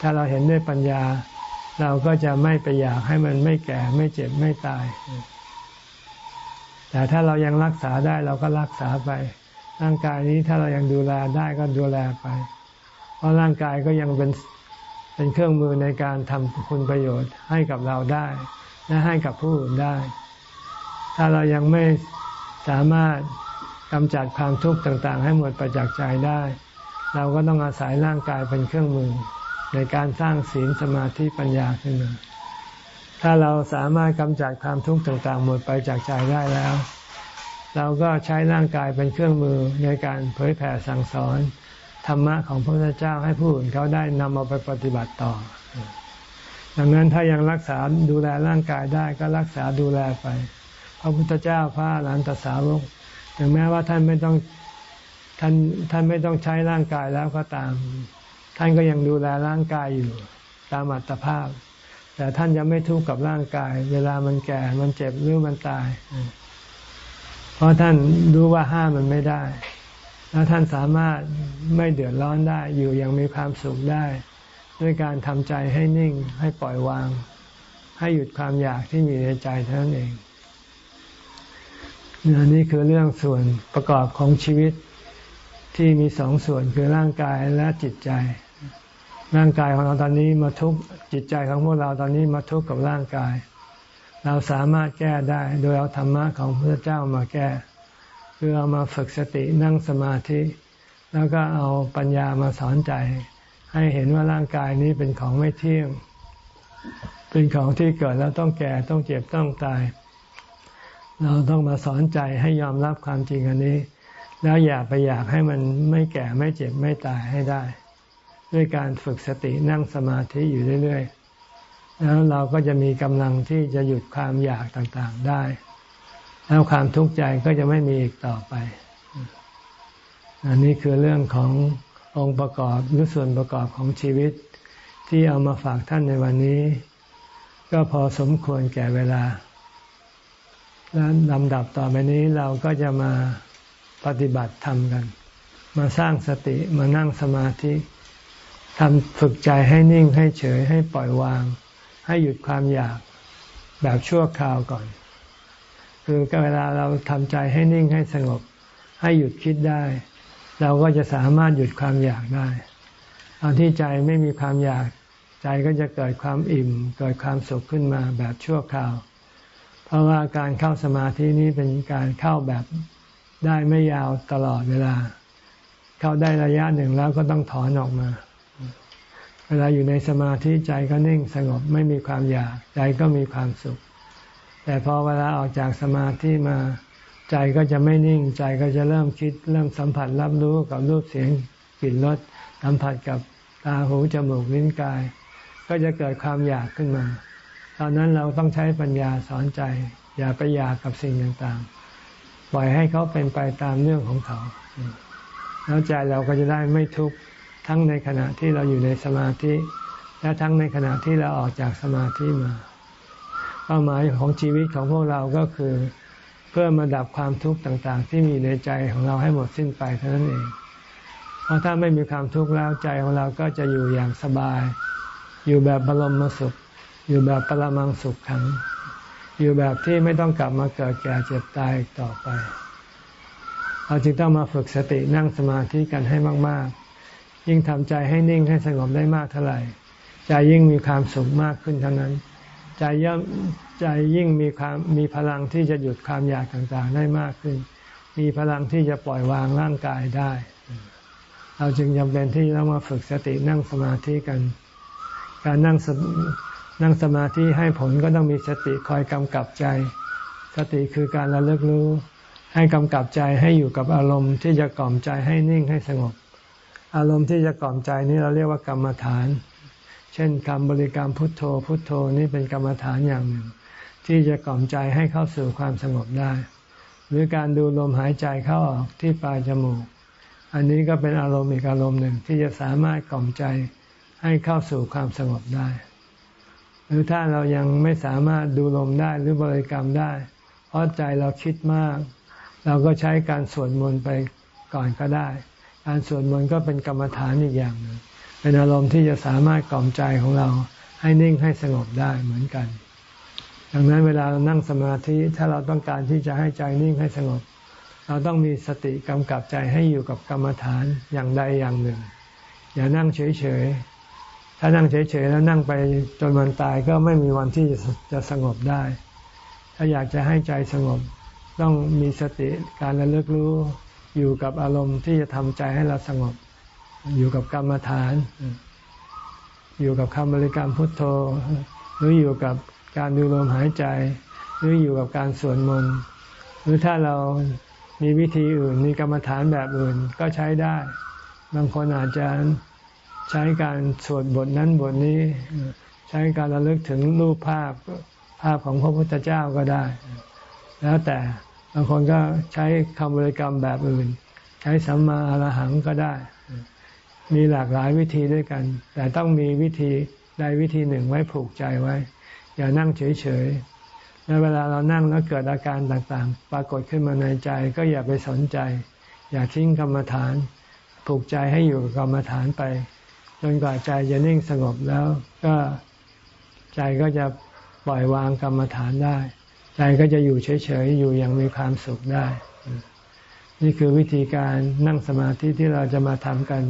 ถ้าเราเห็นด้วยปัญญา เราก็จะไม่ไปอยากให้มันไม่แก่ไม่เจ็บไม่ตาย แต่ถ้าเรายังรักษาได้เราก็รักษาไป ร่างกายนี้ถ้าเรายังดูแลได้ก็ดูแลไป เพราะร่างกายก็ยังเป็นเป็นเครื่องมือในการทำคุณประโยชน์ให้กับเราได้ และให้กับผู้อื่นได้ ถ้าเรายังไม่สามารถกำจัดความทุกข์ต่างๆ ให้หมดไปจากใจได้ เราก็ต้องอาศัยร่างกายเป็นเครื่องมือ ในการสร้างศีลสมาธิปัญญาขึ้นมา ถ้าเราสามารถกำจัดความทุกข์ต่างๆ หมดไปจากใจได้แล้ว เราก็ใช้ร่างกายเป็นเครื่องมือในการเผยแผ่สั่งสอน ธรรมะของพระพุทธเจ้าให้ผู้อื่นเขาได้นำเอาไปปฏิบัติต่อ ดังนั้นถ้ายังรักษาดูแลร่างกายได้ก็รักษาดูแลไป พระพุทธเจ้าพระหลานตสาวกถึงแม้ว่าท่านไม่ต้องท่านท่านไม่ต้องใช้ร่างกายแล้วก็ตาม ท่านก็ยังดูแลร่างกายอยู่ตามอัตภาพ แต่ท่านจะไม่ทุกข์กับร่างกาย เวลามันแก่ มันเจ็บหรือมันตาย เพราะท่านรู้ว่าห้ามมันไม่ได้ แล้วท่านสามารถไม่เดือดร้อนได้ อยู่อย่างมีความสุขได้ ด้วยการทำใจให้นิ่ง ให้ปล่อยวาง ให้หยุดความอยากที่มีในใจเท่านั้นเองนี่คือเรื่องส่วนประกอบของชีวิตที่มีสองส่วนคือร่างกายและจิตใจ ร่างกายของเราตอนนี้มาทุกจิตใจของพวกเราตอนนี้มาทุกกับร่างกาย เราสามารถแก้ได้โดยเอาธรรมะของพระเจ้ามาแก้ คือเอามาฝึกสตินั่งสมาธิ แล้วก็เอาปัญญามาสอนใจ ให้เห็นว่าร่างกายนี้เป็นของไม่เที่ยง เป็นของที่เกิดแล้วต้องแก่ต้องเจ็บต้องตาย เราต้องมาสอนใจให้ยอมรับความจริงอันนี้ แล้วอย่าไปอยากให้มันไม่แก่ไม่เจ็บไม่ตายให้ได้ ด้วยการฝึกสตินั่งสมาธิอยู่เรื่อยๆ แล้วเราก็จะมีกำลังที่จะหยุดความอยากต่างๆได้ แล้วความทุกข์ใจก็จะไม่มีอีกต่อไป อันนี้คือเรื่องขององค์ประกอบหรือส่วนประกอบของชีวิต ที่เอามาฝากท่านในวันนี้ ก็พอสมควรแก่เวลา แล้วลำดับต่อไปนี้เราก็จะมาปฏิบัติธรรมกัน มาสร้างสติมานั่งสมาธิ ทำฝึกใจให้นิ่งให้เฉยให้ปล่อยวาง ให้หยุดความอยากแบบชั่วคราวก่อน คือเวลาเราทำใจให้นิ่งให้สงบ ให้หยุดคิดได้ เราก็จะสามารถหยุดความอยากได้ตอนที่ใจไม่มีความอยากใจก็จะเกิดความอิ่ม เกิดความสุขขึ้นมาแบบชั่วคราว เพราะว่าการเข้าสมาธินี้เป็นการเข้าแบบได้ไม่ยาวตลอดเวลา เข้าได้ระยะหนึ่งแล้วก็ต้องถอนออกมา เวลาอยู่ในสมาธิใจก็นิ่งสงบไม่มีความอยาก ใจก็มีความสุข แต่พอเวลาออกจากสมาธิมา ใจก็จะไม่นิ่ง ใจก็จะเริ่มคิด เริ่มสัมผัสรับรู้กับรูปเสียงกลิ่นรสสัมผัสกับตาหูจมูกลิ้นกาย ก็จะเกิดความอยากขึ้นมา ตอนนั้นเราต้องใช้ปัญญาสอนใจ อย่าไปอยากกับสิ่งต่างๆ ปล่อยให้เขาเป็นไปตามเรื่องของเขา แล้วใจเราก็จะได้ไม่ทุกข์ ทั้งในขณะที่เราอยู่ในสมาธิ และทั้งในขณะที่เราออกจากสมาธิมา เป้าหมายของชีวิตของพวกเราก็คือ เพื่อมาดับความทุกข์ต่างๆ ที่มีในใจของเราให้หมดสิ้นไปเท่านั้นเอง เพราะถ้าไม่มีความทุกข์แล้วใจของเราก็จะอยู่อย่างสบาย อยู่แบบบรมสุข อยู่แบบปรมังสุขขัง อยู่แบบที่ไม่ต้องกลับมาเกิดแก่เจ็บตายต่อไปเราจึงต้องมาฝึกสตินั่งสมาธิกันให้มาก ๆ ยิ่งทำใจให้นิ่งให้สงบได้มากเท่าไหร่ ใจยิ่งมีความสุขมากขึ้นเท่านั้น ใจย่อมใจยิ่งมีความมีพลังที่จะหยุดความอยากต่างๆได้มากขึ้น มีพลังที่จะปล่อยวางร่างกายได้ เราจึงจำเป็นที่ต้องมาฝึกสตินั่งสมาธิกัน การนั่งนั่งสมาธิให้ผลก็ต้องมีสติคอยกำกับใจ สติคือการระลึกรู้ ให้กำกับใจให้อยู่กับอารมณ์ที่จะกล่อมใจให้นิ่งให้สงบ อารมณ์ที่จะกล่อมใจนี้เราเรียกว่ากรรมฐาน เช่นคำบริกรรมพุทโธ พุทโธนี่เป็นกรรมฐานอย่างหนึ่ง ที่จะกล่อมใจให้เข้าสู่ความสงบได้ หรือการดูลมหายใจเข้าออกที่ปลายจมูก อันนี้ก็เป็นอารมณ์อีกอารมณ์หนึ่งที่จะสามารถกล่อมใจให้เข้าสู่ความสงบได้ หรือถ้าเรายังไม่สามารถดูลมได้หรือบริกรรมได้ เพราะใจเราคิดมาก เราก็ใช้การสวดมนต์ไปก่อนก็ได้ การสวดมนต์ก็เป็นกรรมฐานอีกอย่างหนึ่งเป็นอารมณ์ที่จะสามารถกล่อมใจของเราให้นิ่งให้สงบได้เหมือนกัน ดังนั้นเวลาเรานั่งสมาธิถ้าเราต้องการที่จะให้ใจนิ่งให้สงบ เราต้องมีสติกำกับใจให้อยู่กับกรรมฐานอย่างใดอย่างหนึ่ง อย่านั่งเฉยๆ ถ้านั่งเฉยๆแล้วนั่งไปจนวันตายก็ไม่มีวันที่จะสงบได้ ถ้าอยากจะให้ใจสงบ ต้องมีสติการระลึกรู้ อยู่กับอารมณ์ที่จะทำใจให้เราสงบ อยู่กับกรรมฐาน อยู่กับคำบริกรรมพุทโธ หรืออยู่กับการดูลมหายใจ หรืออยู่กับการสวดมนต์หรือถ้าเรามีวิธีอื่น มีกรรมฐานแบบอื่นก็ใช้ได้ บางคนอาจจะใช้การสวดบทนั้นบทนี้ ใช้การระลึกถึงรูปภาพภาพของพระพุทธเจ้าก็ได้ แล้วแต่ บางคนก็ใช้คำบริกรรมแบบอื่น ใช้สัมมาอรหังก็ได้ มีหลากหลายวิธีด้วยกัน แต่ต้องมีวิธีใดวิธีหนึ่งไว้ผูกใจไว้ อย่านั่งเฉยและเวลาเรานั่งแล้วเกิดอาการต่างๆ ปรากฏขึ้นมาในใจก็อย่าไปสนใจ อย่าทิ้งกรรมฐาน ผูกใจให้อยู่กับกรรมฐานไปจนกว่าใจจะนิ่งสงบแล้วก็ใจก็จะปล่อยวางกรรมฐานได้ ใจก็จะอยู่เฉยๆอยู่อย่างมีความสุขได้ นี่คือวิธีการนั่งสมาธิที่เราจะมาทำกัน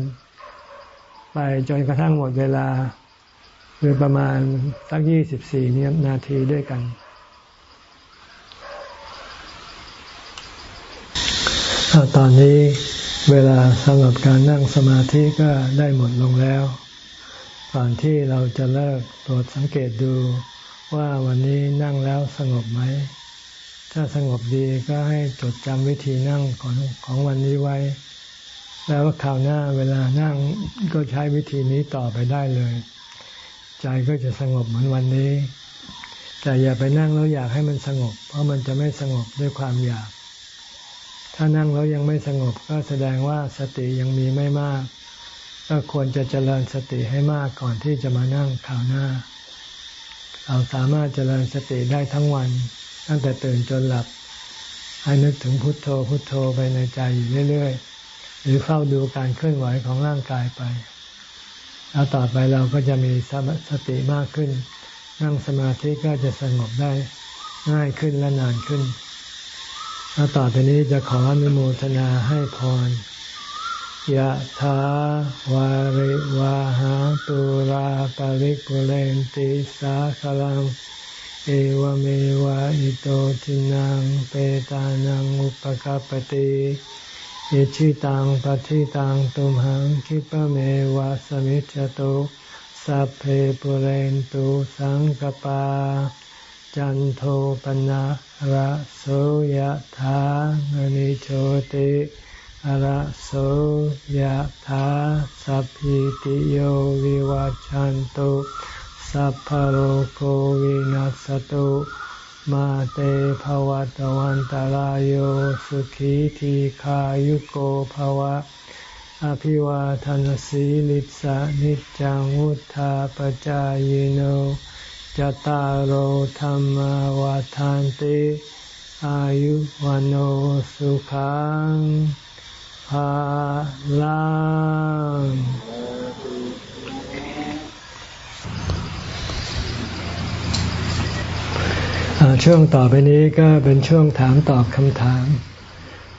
ไปจนกระทั่งหมดเวลาคือประมาณสักยี่สิบสี่นาทีด้วยกัน ตอนนี้เวลาสำหรับการนั่งสมาธิก็ได้หมดลงแล้ว ก่อนที่เราจะเลิกโปรดสังเกตดู ว่าวันนี้นั่งแล้วสงบไหม ถ้าสงบดีก็ให้จดจำวิธีนั่งของของวันนี้ไว้ แล้วคราวหน้าเวลานั่งก็ใช้วิธีนี้ต่อไปได้เลย ใจก็จะสงบเหมือนวันนี้ แต่อย่าไปนั่งแล้วอยากให้มันสงบ เพราะมันจะไม่สงบด้วยความอยาก ถ้านั่งแล้วยังไม่สงบก็แสดงว่าสติยังมีไม่มาก ก็ควรจะเจริญสติให้มากก่อนที่จะมานั่งข่าวหน้า เราสามารถเจริญสติได้ทั้งวัน ตั้งแต่ตื่นจนหลับ ให้นึกถึงพุทโธพุทโธไปในใจอยู่เรื่อยๆ หรือเฝ้าดูการเคลื่อนไหวของร่างกายไป แล้วต่อไปเราก็จะมีสติมากขึ้น นั่งสมาธิก็จะสงบได้ง่ายขึ้นและนานขึ้นแล้วต่อไปนี้จะขออนุโมทนาให้พร ยะถาวาริวาหาตุราปาริปุเรนติสาคลัง เอวเมวะอิโตทินังเปตานังอุปกปติอิชิตังปฏิตังตุมหังคิปเมวะสมิจจตุสัพเพปุเรนตุสังกปา จันโทปนะระโสยะถามณิโชติ อระโสยถาสัพพิติโยวิวัจจันตุสัพพโรโควินัสตุมาเตภวัตวันตารโยสุขีทีขายุโกภวะ อภิวาทานสีลิสานิจังวุธาปจายโนจตารโหธรรมวาทานติ อายุวันโอสุขัง พลังช่วงต่อไปนี้ก็เป็นช่วงถามตอบคำถาม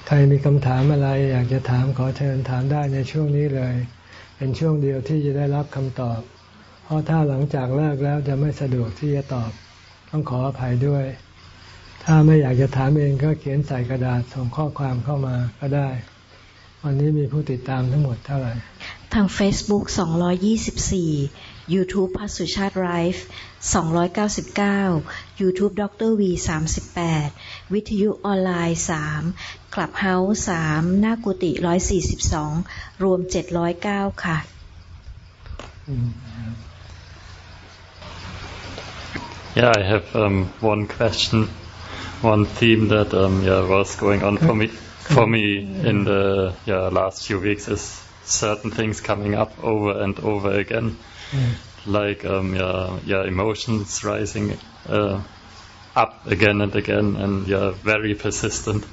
ใครมีคำถามอะไร อยากจะถามขอเชิญถามได้ในช่วงนี้เลย เป็นช่วงเดียวที่จะได้รับคำตอบ เพราะถ้าหลังจากเลิกแล้วจะไม่สะดวกที่จะตอบ ต้องขออภัยด้วย ถ้าไม่อยากจะถามเองก็เขียนใส่กระดาษส่งข้อความเข้ามาก็ได้ วันนี้มีผู้ติดตามทั้งหมดเท่าไหร่ ทาง Facebook 224 YouTube พระสุชาติไลฟ์299 YouTube ดร V 38 วิทยุออนไลน์3 Clubhouse 3หน้ากุฏิ142 รวม 709 ค่ะ Yeah, I have um, one question, one theme that um, yeah, was going on for me. For me in the yeah, last few weeks is certain things coming up over and over again, mm. like um, yeah, yeah, emotions rising uh, up again and again, and yeah, very persistent.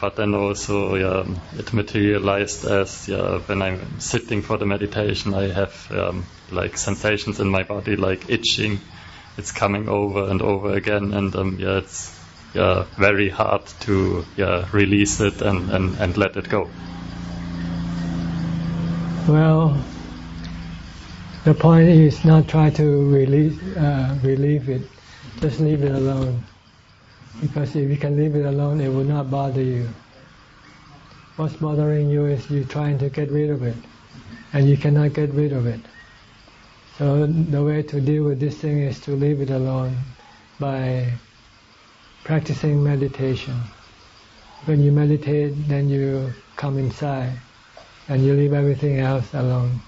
But then also, yeah, it materialized as yeah, when I'm sitting for the meditation, I have um, like sensations in my body, like itching. It's coming over and over again, and um, yeah, it's yeah, very hard to yeah, release it and, and, and let it go? Well, the point is not try to release, uh, relieve it. Just leave it alone. Because if you can leave it alone, it will not bother you. What's bothering you is you trying to get rid of it, and you cannot get rid of it. So the way to deal with this thing is to leave it alone by practicing meditation. When you meditate, then you come inside and you leave everything else alone.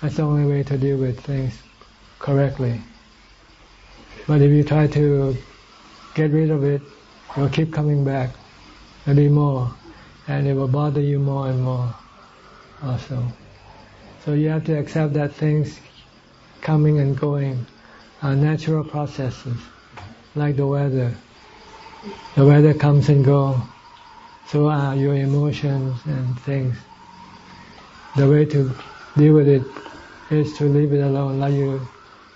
That's the only way to deal with things correctly. But if you try to get rid of it, it will keep coming back, maybe more, and it will bother you more and more also. So you have to accept that things coming and going are natural processes like the weather. The weather comes and goes. So are your emotions and things. The way to deal with it is to leave it alone, like you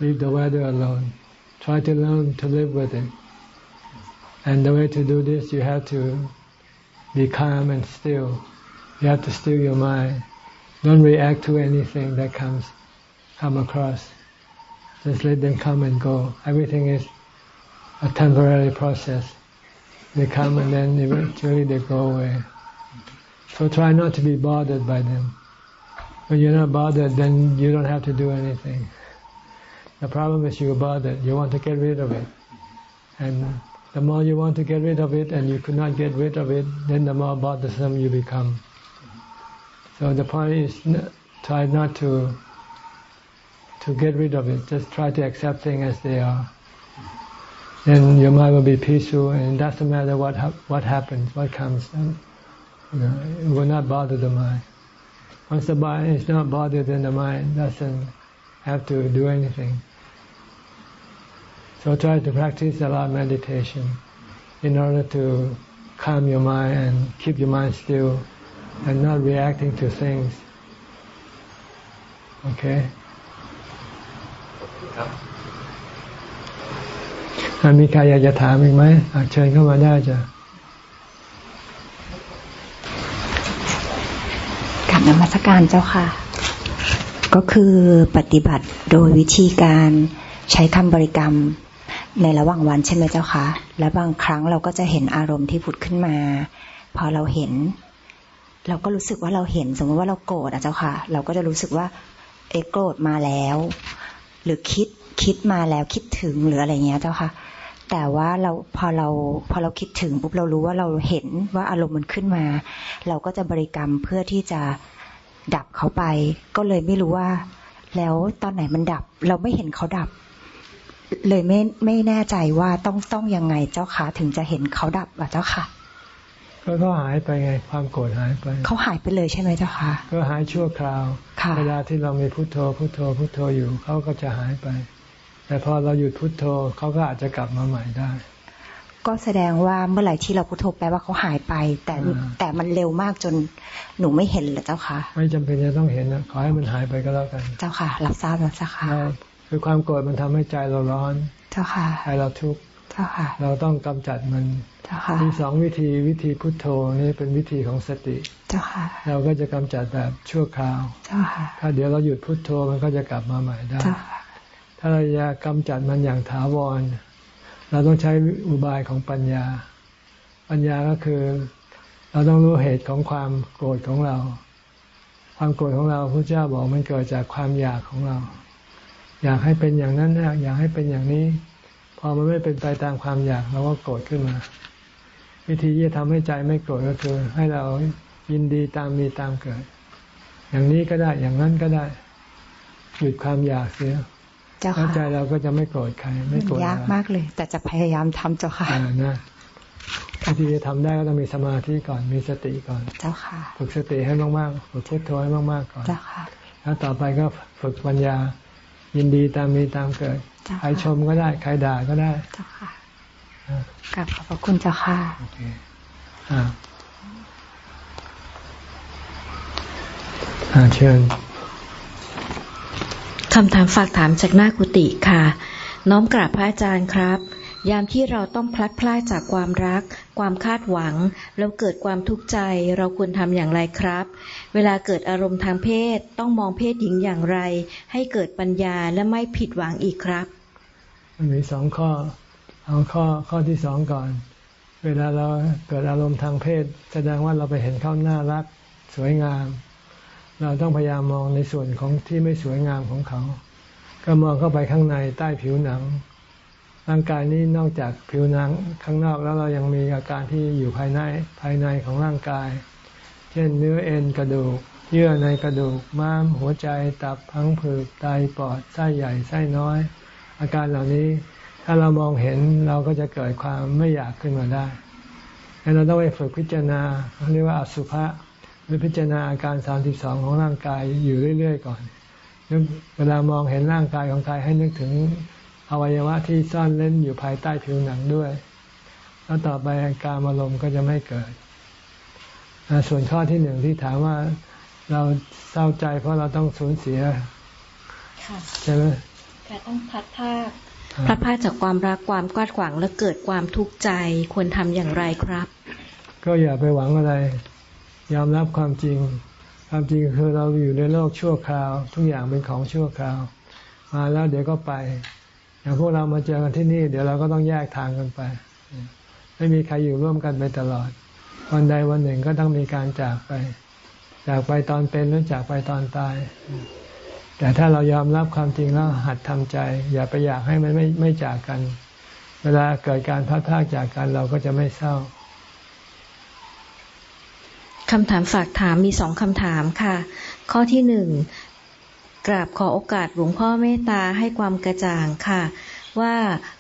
leave the weather alone. Try to learn to live with it. And the way to do this, you have to be calm and still. You have to still your mind. Don't react to anything that comes, come across. Just let them come and go. Everything is a temporary process. They come and then eventually they go away. So try not to be bothered by them. When you're not bothered, then you don't have to do anything. The problem is you're bothered. You want to get rid of it. And the more you want to get rid of it and you could not get rid of it, then the more bothersome you become. So the point is try not to to get rid of it. Just try to accept things as they are then your mind will be peaceful, and it doesn't matter what ha- what happens, what comes. And, you know, it will not bother the mind. Once the mind is not bothered, then the mind doesn't have to do anything. So try to practice a lot of meditation in order to calm your mind and keep your mind still and not reacting to things. Okay? มีใครอยากจะถามอีกไหมเชิญเข้ามาได้จ้ะกับนมัสการเจ้าค่ะ ก็คือปฏิบัติโดยวิธีการใช้คำบริกรรมในระหว่างวันใช่ไหมเจ้าคะ และบางครั้งเราก็จะเห็นอารมณ์ที่ผุดขึ้นมา พอเราเห็น เราก็รู้สึกว่าเราเห็น สมมติว่าเราโกรธอะเจ้าค่ะ เราก็จะรู้สึกว่า เอโกรธมาแล้ว หรือคิดคิดมาแล้วคิดถึงหรืออะไรเงี้ยเจ้าค่ะ แต่ว่าเราพอเราพอเราคิดถึงปุ๊บเรารู้ว่าเราเห็นว่าอารมณ์มันขึ้นมา เราก็จะบริกรรมเพื่อที่จะดับเขาไป ก็เลยไม่รู้ว่า แล้วตอนไหนมันดับ เราไม่เห็นเขาดับ เลยไม่ไม่แน่ใจว่าต้องต้องยังไงเจ้าค่ะถึงจะเห็นเขาดับอะเจ้าค่ะก็เขาหายไปไงความโกรธหายไป เขาหายไปเลยใช่ไหมเจ้าค่ะก็หายชั่วคราวเวลาที่เรามีพุโทโธพุโทโธพุโทโธอยู่เขาก็จะหายไป แต่พอเราหยุดพุโทโธเขาก็อาจจะกลับมาใหม่ได้ ก็แสดงว่าเมื่อไหร่ที่เราพุโทโธแปลว่าเขาหายไป แต่แต่มันเร็วมากจนหนูไม่เห็นเลยเจ้าค่ะ ไม่จำเป็นจะต้องเห็นนะขอให้มันหายไปก็แล้วกัน เจ้าค่ะ รับทราบแล้วเจ้าค่ะคือความโกรธมันทำให้ใจเราร้อน เจ้าค่ะใจเราทุกข์เจ้าค่ะ เราต้องกำจัดมันเจ้าค่ะมีสองวิธีวิธีพุทโธนี่เป็นวิธีของสติเจ้าค่ะ เราก็จะกำจัดแบบชั่วคราวเจ้าค่ะ ถ้าเดี๋ยวเราหยุดพุทโธมันก็จะกลับมาใหม่ได้เจ้าค่ะ ถ้าเราอยากกำจัดมันอย่างถาวร เราต้องใช้อุบายของปัญญา ปัญญาก็คือ เราต้องรู้เหตุของความโกรธของเรา ความโกรธของเราพระเจ้าบอกมันเกิดจากความอยากของเรา อยากให้เป็นอย่างนั้นอยากให้เป็นอย่างนี้ พอมันไม่เป็นไปตามความอยากเราก็โกรธขึ้นมา วิธีที่จะทำให้ใจไม่โกรธก็คือ ให้เรายินดีตามมีตามเกิด อย่างนี้ก็ได้อย่างนั้นก็ได้หยุดความอยากเสีย แล้วใจเราก็จะไม่โกรธใครไม่โกรธยากมากเลย แต่จะพยายามทำเจ้าค่ะนะวิธีจะทำได้ก็ต้องมีสมาธิก่อนมีสติก่อน เจ้าค่ะ ฝึกสติให้มากๆฝึกพุทโธให้มากๆก่อนเจ้าค่ะแล้วต่อไปก็ฝึกปัญญา ยินดีตามมีตามเกิดใครชมก็ได้ใครด่าก็ได้เจ้าค่ะกลับขอบพระคุณเจ้าค่ะโอเคอ่าเชิญ คำถามฝากถามจากหน้ากุฏิค่ะ น้อมกราบพระอาจารย์ครับ ยามที่เราต้องพลัดพรากจากความรัก ความคาดหวัง แล้วเกิดความทุกข์ใจ เราควรทำอย่างไรครับ เวลาเกิดอารมณ์ทางเพศ ต้องมองเพศหญิงอย่างไร ให้เกิดปัญญาและไม่ผิดหวังอีกครับมันมีสองข้อเอาข้อข้อที่สองก่อน เวลาเราเกิดอารมณ์ทางเพศ แสดงว่าเราไปเห็นเขาน่ารัก สวยงาม เราต้องพยายามมองในส่วนของที่ไม่สวยงามของเขา ก็มองเข้าไปข้างในใต้ผิวหนัง ร่างกายนี้นอกจากผิวหนังข้างนอกแล้วเรายังมีอาการที่อยู่ภายในภายในของร่างกาย เช่นเนื้อเอ็นกระดูก เยื่อในกระดูกม้าม หัวใจ ตับพังผืดไตปอดไส้ใหญ่ไส้น้อย อาการเหล่านี้ถ้าเรามองเห็นเราก็จะเกิดความไม่อยากขึ้นมาได้เราต้องไปฝึกพิจารณาเรียกว่าอสุภะ หรือพิจารณาอาการ32ของร่างกายอยู่เรื่อย ๆ ก่อนเวลามองเห็นร่างกายของใครให้นึกถึงอวัยวะที่ซ่อนเล่นอยู่ภายใต้ผิวหนังด้วย แล้วต่อไปอาการอารมณ์ก็จะไม่เกิด ส่วนข้อที่หนึ่งที่ถามว่าเราเศร้าใจเพราะเราต้องสูญเสียใช่ไหมค่ะต้องพัดผ้าพัดผ้าจากความรักความกวาดขวางแล้วเกิดความทุกข์ใจควรทำอย่างไรครับ ก็อย่าไปหวังอะไร ยอมรับความจริง ความจริงคือเราอยู่ในโลกชั่วคราว ทุกอย่างเป็นของชั่วคราว มาแล้วเดี๋ยวก็ไปอย่างพวกเรามาเจอกันที่นี่ เดี๋ยวเราก็ต้องแยกทางกันไป ไม่มีใครอยู่ร่วมกันไปตลอด วันใดวันหนึ่งก็ต้องมีการจากไป จากไปตอนเป็นหรือจากไปตอนตาย แต่ถ้าเรายอมรับความจริงแล้วหัดทำใจ อย่าไปอยากให้มันไม่ไม่จากกัน เวลาเกิดการพัดพากจากกันเราก็จะไม่เศร้า คำถามฝากถามมีสองคำถามค่ะ ข้อที่หนึ่งกราบขอโอกาสหลวงพ่อเมตตาให้ความกระจ่างค่ะ ว่า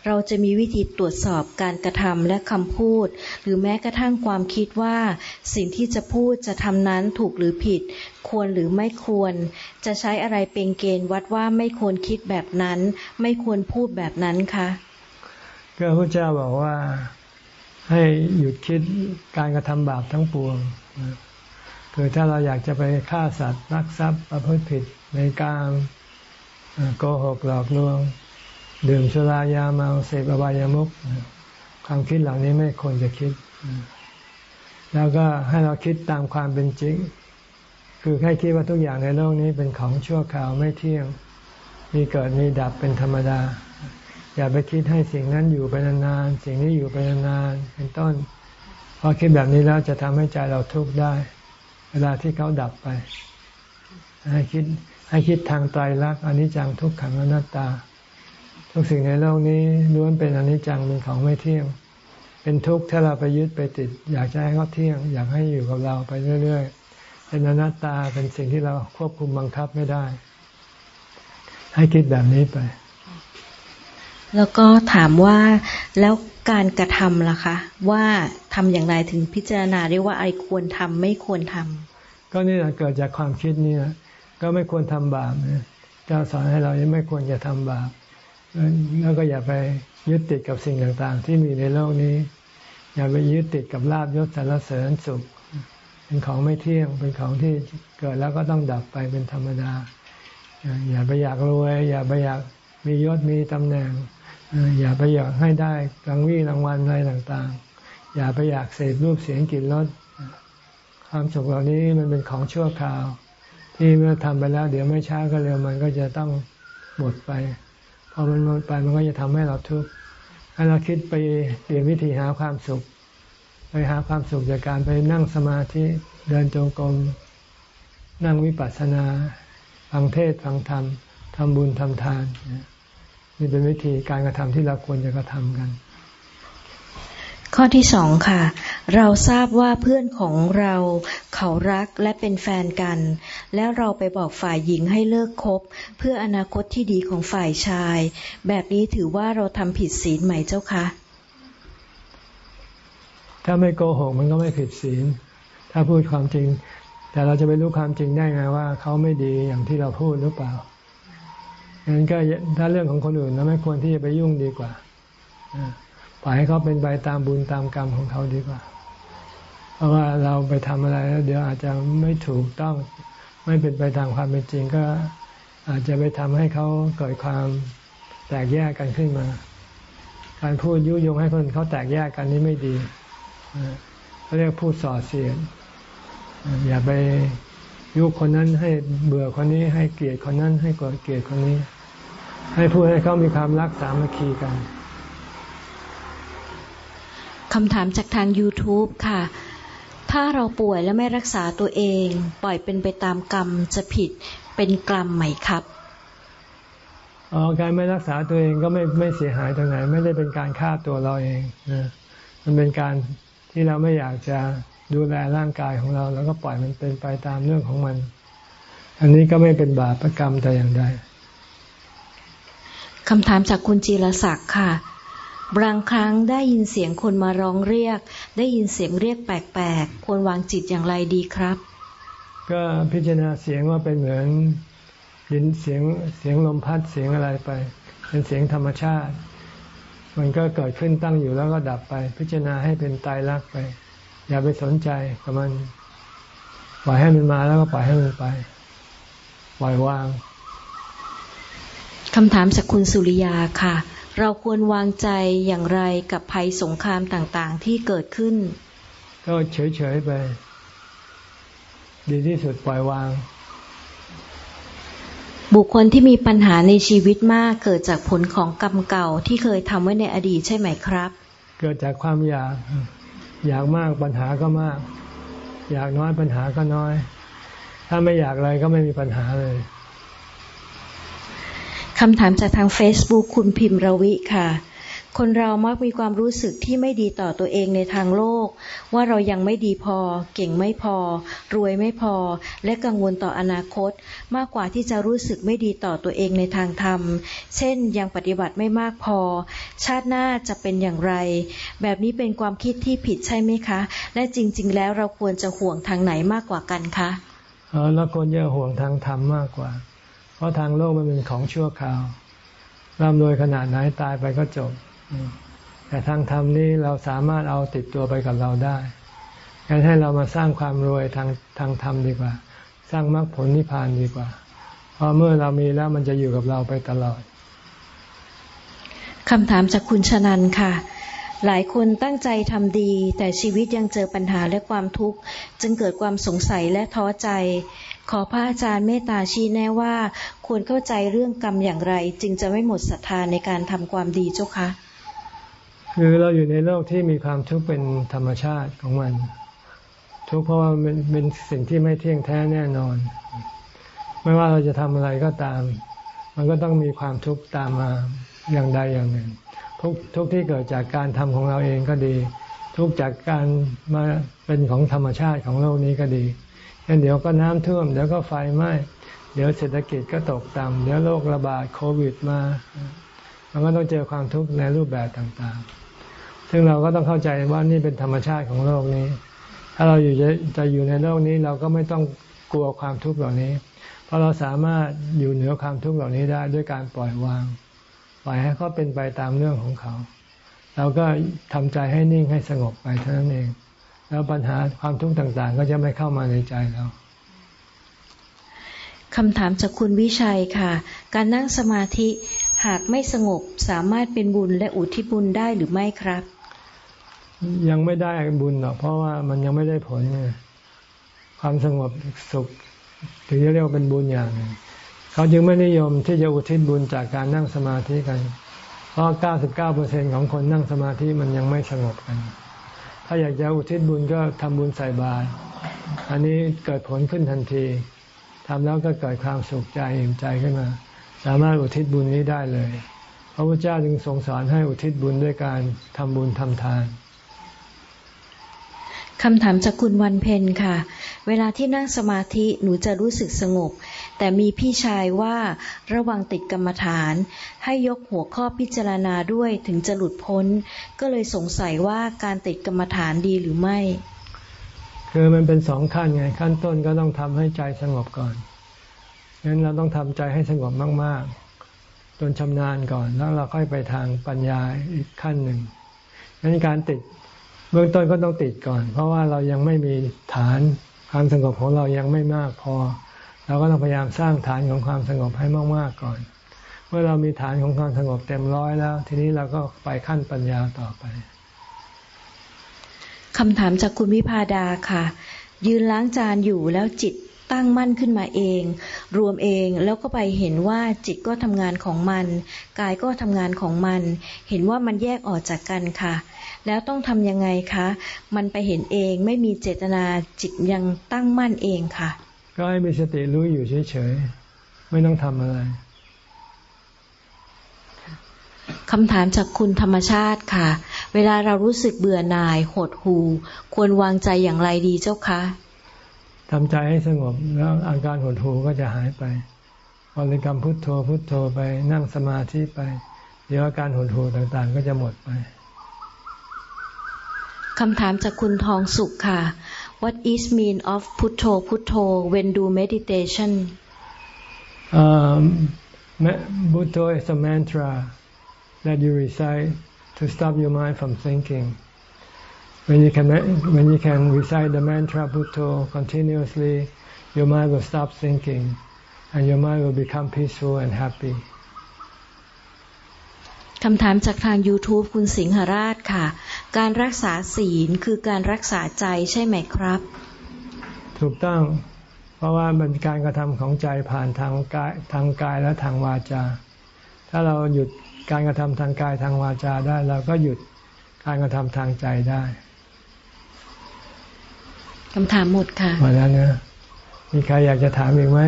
เราจะมีวิธีตรวจสอบการกระทำและคำพูด หรือแม้กระทั่งความคิดว่า สิ่งที่จะพูดจะทำนั้นถูกหรือผิด ควรหรือไม่ควร จะใช้อะไรเป็นเกณฑ์วัดว่าไม่ควรคิดแบบนั้น ไม่ควรพูดแบบนั้นคะก็พระเจ้าบอกว่าให้หยุดคิดการกระทำบาปทั้งปวง คือถ้าเราอยากจะไปฆ่าสัตว์รักทรัพย์ประพฤติผิดในการโกหกหลอกลวง ดื่มสุรายาเมาเสพอบายามุขความคิดเหล่านี้ไม่ควรจะคิด แล้วก็ให้เราคิดตามความเป็นจริง คือให้คิดว่าทุกอย่างในโลกนี้เป็นของชั่วคราวไม่เที่ยง มีเกิดมีดับเป็นธรรมดา อย่าไปคิดให้สิ่งนั้นอยู่ไปนานๆสิ่งนี้อยู่ไปนานๆเป็นต้น พอคิดแบบนี้แล้วจะทำให้ใจเราทุกข์ได้ เวลาที่เขาดับไป ให้คิดให้คิดทางไตรลักษณ์อนิจจังทุกขังอนัตตา ทุกสิ่งในโลกนี้ล้วนเป็นอนิจจังเป็นของไม่เที่ยง เป็นทุกข์ถ้าเราไปยึดไปติด อยากจะให้เขาเที่ยง อยากให้อยู่กับเราไปเรื่อยๆเป็นอนัตตาเป็นสิ่งที่เราควบคุมบังคับไม่ได้ ให้คิดแบบนี้ไปแล้วก็ถามว่าแล้ว การกระทำล่ะคะ ว่าทำอย่างไรถึงพิจารณาได้ว่าอะไรควรทำไม่ควรทำก็นี่แหละเกิดจากความคิดนี่นะก็ไม่ควรทำบาปนะเจ้าสอนให้เราไม่ควรจะทำบาปแล้วก็อย่าไปยึดติดกับสิ่งต่างๆ ที่มีในโลกนี้ อย่าไปยึดติดกับลาบยศสารเสริญสุข เป็นของไม่เที่ยงเป็นของที่เกิดแล้วก็ต้องดับไปเป็นธรรมดา อย่าไปอยากรวย อย่าไปอยากมียศมีตำแหน่ง อย่าไปอยากให้ได้รางวี่รางวัลอะไรต่างๆ อย่าไปอยากเสพรูปเสียงกลิ่นรสความสุขเหล่านี้มันเป็นของชั่วคราว ที่เมื่อทำไปแล้ว เดี๋ยวไม่ช้าก็เร็วมันก็จะต้องหมดไปพอมันหมดไปมันก็จะทำให้เราทุกข์ให้เราคิดไปเปลี่ยนวิธีหาความสุข ไปหาความสุขจากการไปนั่งสมาธิเดินจงกรมนั่งวิปัสสนาฟังเทศฟังธรรมทำบุญทำทาน นี่เป็นวิธีการกระทำที่เราควรจะกระทำกัน ข้อที่สองค่ะ เราทราบว่าเพื่อนของเราเขารักและเป็นแฟนกัน แล้วเราไปบอกฝ่ายหญิงให้เลิกคบ เพื่ออนาคตที่ดีของฝ่ายชาย แบบนี้ถือว่าเราทำผิดศีลไหมเจ้าคะถ้าไม่โกหกมันก็ไม่ผิดศีล ถ้าพูดความจริง แต่เราจะไปรู้ความจริงได้ไงว่า เขาไม่ดีอย่างที่เราพูดหรือเปล่า งั้นก็ถ้าเรื่องของคนอื่นเราไม่ควรที่จะไปยุ่งดีกว่าปล่อยให้เขาเป็นไปตามบุญตามกรรมของเขาดีกว่า เพราะว่าเราไปทำอะไรแล้วเดี๋ยวอาจจะไม่ถูกต้อง ไม่เป็นไปตามความเป็นจริง ก็อาจจะไปทำให้เขาเกิดความแตกแยกกันขึ้นมา การพูดยุยงให้คนเขาแตกแยกกันนี้ไม่ดีเขาเรียกพูดส่อเสียดอย่าไป ยุคนนั้นให้เบื่อคนนี้ให้เกลียดคนนั้น ให้กดเกลียดคนนี้ ให้พูดให้เขามีความรักสามัคคีกันคำถามจากทาง YouTube ค่ะ ถ้าเราป่วยและไม่รักษาตัวเอง ปล่อยเป็นไปตามกรรมจะผิดเป็นกรรมไหมครับอ๋อการไม่รักษาตัวเองก็ไม่ไม่เสียหายตรงไหน ไม่ได้เป็นการฆ่าตัวเราเองนะมันเป็นการที่เราไม่อยากจะ ดูแลร่างกายของเรา แล้วก็ปล่อยมันเป็นไปตามเรื่องของมัน อันนี้ก็ไม่เป็นบาปรกรรมแต่อย่างใดคำถามจากคุณจีรศักดิ์ค่ะบางครั้งได้ยินเสียงคนมาร้องเรียก ได้ยินเสียงเรียกแปลกๆ ควรวางจิตอย่างไรดีครับ ก็พิจารณาเสียงว่าเป็นเหมือนดินเสียงเสียงลมพัดเสียงอะไรไป เป็นเสียงธรรมชาติ มันก็เกิดขึ้นตั้งอยู่แล้วก็ดับไป พิจารณาให้เป็นตายรักไป อย่าไปสนใจกับมัน ปล่อยให้มันมาแล้วก็ปล่อยให้มันไป ปล่อยวางคำถามจากคุณสุริยาค่ะ เราควรวางใจอย่างไรกับภัยสงครามต่างๆ ที่เกิดขึ้น ก็เฉยๆไป ดีที่สุดปล่อยวาง บุคคลที่มีปัญหาในชีวิตมากเกิดจากผลของกรรมเก่าที่เคยทำไว้ในอดีตใช่ไหมครับ เกิดจากความอยาก อยากมากปัญหาก็มาก อยากน้อยปัญหาก็น้อย ถ้าไม่อยากอะไรก็ไม่มีปัญหาเลยคำถามจากทาง Facebook คุณพิมพ์รวิค่ะ คนเรามักมีความรู้สึกที่ไม่ดีต่อตัวเองในทางโลก ว่าเรายังไม่ดีพอ เก่งไม่พอ รวยไม่พอ และกังวลต่ออนาคต มากกว่าที่จะรู้สึกไม่ดีต่อตัวเองในทางธรรม เช่น ยังปฏิบัติไม่มากพอ ชาติหน้าจะเป็นอย่างไร แบบนี้เป็นความคิดที่ผิดใช่ไหมคะ และจริง ๆ แล้วเราควรจะห่วงทางไหนมากกว่ากันคะเราควรจะห่วงทางธรรมมากกว่า เพราะทางโลกมันเป็นของชั่วคราวร่ำรวยขนาดไหนตายไปก็จบ แต่ทางธรรมนี้เราสามารถเอาติดตัวไปกับเราได้งั้นให้เรามาสร้างความรวยทางทางธรรมดีกว่า สร้างมรรคผลนิพพานดีกว่า เพราะเมื่อเรามีแล้วมันจะอยู่กับเราไปตลอดคำถามจากคุณชนันค่ะ หลายคนตั้งใจทำดี แต่ชีวิตยังเจอปัญหาและความทุกข์ จึงเกิดความสงสัยและท้อใจ ขอพระอาจารย์เมตตาชี้แน่ว่า ควรเข้าใจเรื่องกรรมอย่างไร จึงจะไม่หมดศรัทธาในการทำความดีเจ้าคะ คือเราอยู่ในโลกที่มีความทุกข์เป็นธรรมชาติของมัน ทุกข์เพราะว่ามันเป็นสิ่งที่ไม่เที่ยงแท้แน่นอน ไม่ว่าเราจะทำอะไรก็ตาม มันก็ต้องมีความทุกข์ตามมาอย่างใดอย่างหนึ่ง ทุกทุกที่เกิดจากการทำของเราเองก็ดี ทุกจากการมาเป็นของธรรมชาติของโลกนี้ก็ดีงั้นเดี๋ยวก็น้ำท่วม เดี๋ยวก็ไฟไหม้เดี๋ยวเศรษฐกิจก็ตกต่ำเดี๋ยวโรคระบาดโควิดมา มันก็ต้องเจอความทุกข์ในรูปแบบต่างๆ ซึ่งเราก็ต้องเข้าใจว่านี่เป็นธรรมชาติของโลกนี้ ถ้าเราอยู่จะจะอยู่ในโลกนี้เราก็ไม่ต้องกลัวความทุกข์เหล่านี้ เพราะเราสามารถอยู่เหนือความทุกข์เหล่านี้ได้ด้วยการปล่อยวาง ปล่อยให้เขาเป็นไปตามเรื่องของเขา เราก็ทำใจให้นิ่งให้สงบไปเท่านั้นเอง แล้วปัญหาความทุกข์ต่างๆ ก็จะไม่เข้ามาในใจเราคำถามจากคุณวิชัยค่ะ การนั่งสมาธิหากไม่สงบสามารถเป็นบุญและอุทิศบุญได้หรือไม่ครับ ยังไม่ได้บุญหรอกเพราะว่ามันยังไม่ได้ผลไงความสงบสุขถึงจะเรียกว่าเป็นบุญอย่าง เขาจึงไม่นิยมที่จะอุทิศบุญจากการนั่งสมาธิกัน เพราะ 99%ของคนนั่งสมาธิมันยังไม่สงบกัน ถ้าอยากจะอุทิศบุญก็ทำบุญใส่บาตรอันนี้เกิดผลขึ้นทันทีทำแล้วก็เกิดความสุขใจอิ่มใจขึ้นมา สามารถอุทิศบุญนี้ได้เลย พระพุทธเจ้าจึงทรงสอนให้อุทิศบุญด้วยการทำบุญทำทาน คำถามจากคุณวันเพนค่ะ เวลาที่นั่งสมาธิหนูจะรู้สึกสงบ แต่มีพี่ชายว่าระวังติดกรรมฐาน ให้ยกหัวข้อพิจารณาด้วยถึงจะหลุดพ้น ก็เลยสงสัยว่าการติดกรรมฐานดีหรือไม่ คือมันเป็นสองขั้นไง ขั้นต้นก็ต้องทำให้ใจสงบก่อนงั้นเราต้องทำใจให้สงบมาก ๆ จนชำนาญก่อน แล้วเราค่อยไปทางปัญญาอีกขั้นหนึ่งงั้นการติด เบื้องต้นก็ต้องติดก่อน เพราะว่าเรายังไม่มีฐานความสงบของเรายังไม่มากพอ เราก็ต้องพยายามสร้างฐานของความสงบให้มากๆก่อน เมื่อเรามีฐานของความสงบเต็มร้อยแล้ว ทีนี้เราก็ไปขั้นปัญญาต่อไปคำถามจากคุณวิพาดาค่ะ ยืนล้างจานอยู่แล้วจิตตั้งมั่นขึ้นมาเอง รวมเองแล้วก็ไปเห็นว่าจิตก็ทำงานของมัน กายก็ทำงานของมัน เห็นว่ามันแยกออกจากกันค่ะ แล้วต้องทำยังไงคะ มันไปเห็นเองไม่มีเจตนาจิตยังตั้งมั่นเองค่ะ ก็ให้มีสติรู้อยู่เฉยๆ ไม่ต้องทำอะไรคำถามจากคุณธรรมชาติค่ะ เวลาเรารู้สึกเบื่อหน่าย หดหู ควรวางใจอย่างไรดีเจ้าคะทำใจให้สงบแล้วอาการหดหูก็จะหายไปบริกรรมพุทโธพุทโธไปนั่งสมาธิไป เดี๋ยวอาการหดหูต่างๆ ก็จะหมดไป คำถามจากคุณทองสุขค่ะ What is mean of พุทโธพุทโธ when do meditation um, Bhutto is a mantra that you recite to stop your mind from thinking. When you can when you can recite the mantra Bhutto continuously, your mind will stop thinking, and your mind will become peaceful and happy. คำถามจากทาง YouTube คุณสิงหราชค่ะ การรักษาศีลคือการรักษาใจใช่ไหมครับ ถูกต้อง เพราะว่าเป็นการกระทำของใจผ่านทางกายทางกายและทางวาจา ถ้าเราหยุดการกระทำทางกายทางวาจาได้เราก็หยุดการกระทำทางใจได้คำถามหมดค่ะหมดแล้วนะมีใครอยากจะถามอีกไหม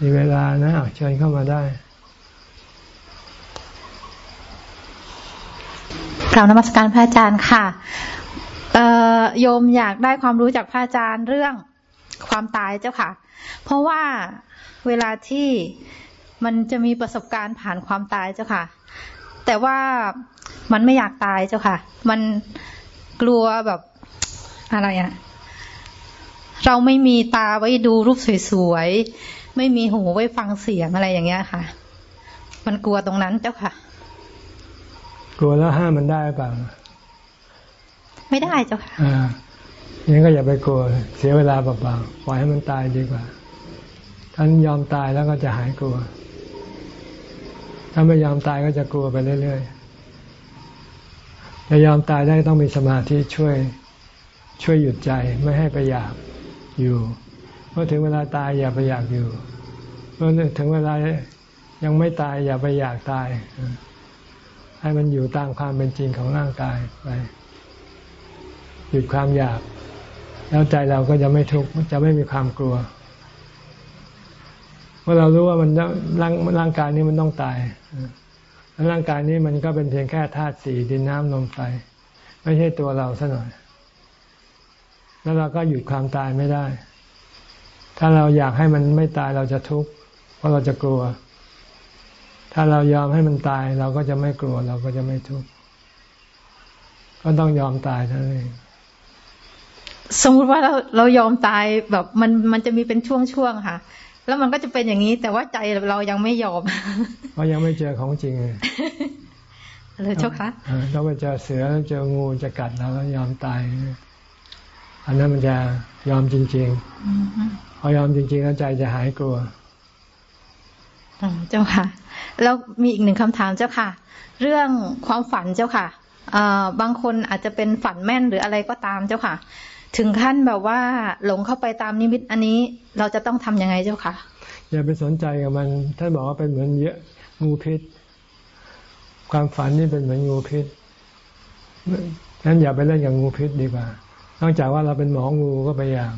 มีเวลานะเชิญเข้ามาได้ กล่าวนมัสการพระอาจารย์ค่ะโยมอยากได้ความรู้จากพระอาจารย์เรื่องความตายเจ้าค่ะ เพราะว่าเวลาที่มันจะมีประสบการณ์ผ่านความตายเจ้าค่ะ แต่ว่ามันไม่อยากตายเจ้าค่ะ มันกลัวแบบอะไรอะเราไม่มีตาไว้ดูรูปสวยๆ ไม่มีหูไว้ฟังเสียงอะไรอย่างเงี้ยค่ะ มันกลัวตรงนั้นเจ้าค่ะ กลัวแล้วห้ามมันได้เปล่า ไม่ได้เจ้าค่ะอ่าอย่างนี้ก็อย่าไปกลัว เสียเวลาเปล่าๆปล่อยให้มันตายดีกว่าท่านยอมตายแล้วก็จะหายกลัว ถ้าไม่ยอมตายก็จะกลัวไปเรื่อยๆจะยอมตายได้ต้องมีสมาธิช่วย ช่วยหยุดใจไม่ให้ไปอยากอยู่เมื่อถึงเวลาตายอย่าไปอยากอยู่เมื่อถึงเวลายังไม่ตายอย่าไปอยากตาย ให้มันอยู่ตามความเป็นจริงของร่างกายไป หยุดความอยาก แล้วใจเราก็จะไม่ทุกข์จะไม่มีความกลัว เมื่อเรารู้ว่ามันร่างร่างกายนี้มันต้องตายแล้วร่างกายนี้มันก็เป็นเพียงแค่ธาตุสี่ดินน้ำลมไฟไม่ใช่ตัวเราซะหน่อย แล้วเราก็หยุดความตายไม่ได้ ถ้าเราอยากให้มันไม่ตายเราจะทุกข์เพราะเราจะกลัว ถ้าเรายอมให้มันตาย เราก็จะไม่กลัว เราก็จะไม่ทุกข์ก็ต้องยอมตายเท่านั้นเองสมมติว่าเราเรายอมตายแบบมันมันจะมีเป็นช่วงๆค่ะ แล้วมันก็จะเป็นอย่างนี้ แต่ว่าใจเรายังไม่ยอมเพราะยังไม่เจอของจริงเลยเลยเจ้าคะต้องไปเจอเสือเจองูจะกัดเราแล้วยอมตาย อันนั้นมันจะยอมจริง ๆ พอยอมจริง ๆ แล้วใจจะหายกลัว เจ้าค่ะ แล้วมีอีกหนึ่งคำถามเจ้าค่ะ เรื่องความฝันเจ้าค่ะบางคนอาจจะเป็นฝันแม่นหรืออะไรก็ตามเจ้าค่ะ ถึงขั้นแบบว่าหลงเข้าไปตามนิมิตอันนี้เราจะต้องทํำยังไงเจ้าค่ะ อย่าไปสนใจกับมันท่านบอกว่าเป็นเหมือนเยอะงูพิษ ความฝันนี่เป็นเหมือนงูพิษนั้นอย่าไปเล่นกับงูพิษดีกว่า นอกจากว่าเราเป็นหมองูก็ไปอย่าง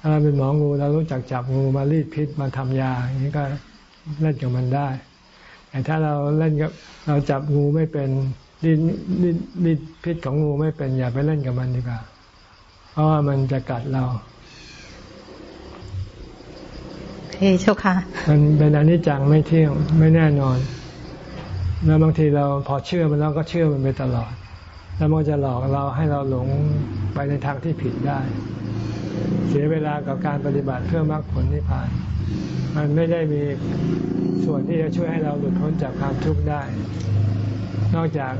ถ้าเราเป็นหมองูเรารู้จักจับงูมารีดพิษมาทำยาอย่างนี้ก็ เล่นกับมันได้ แต่ถ้าเราเล่นกับเราจับงูไม่เป็นดินดินดินพิษของงูไม่เป็น อย่าไปเล่นกับมันดีกว่า เพราะว่ามันจะกัดเราเฮ้เจ้าค่ะ มันเป็นอนิจจังไม่เที่ยงไม่แน่นอน แล้วบางทีเราพอเชื่อมันแล้วก็เชื่อมันไปตลอด แล้วมันจะหลอกเราให้เราหลงไปในทางที่ผิดได้ เสียเวลากับการปฏิบัติเพื่อมรรคผลนิพพาน มันไม่ได้มีส่วนที่จะช่วยให้เราหลุดพ้นจากความทุกข์ได้ นอกจาก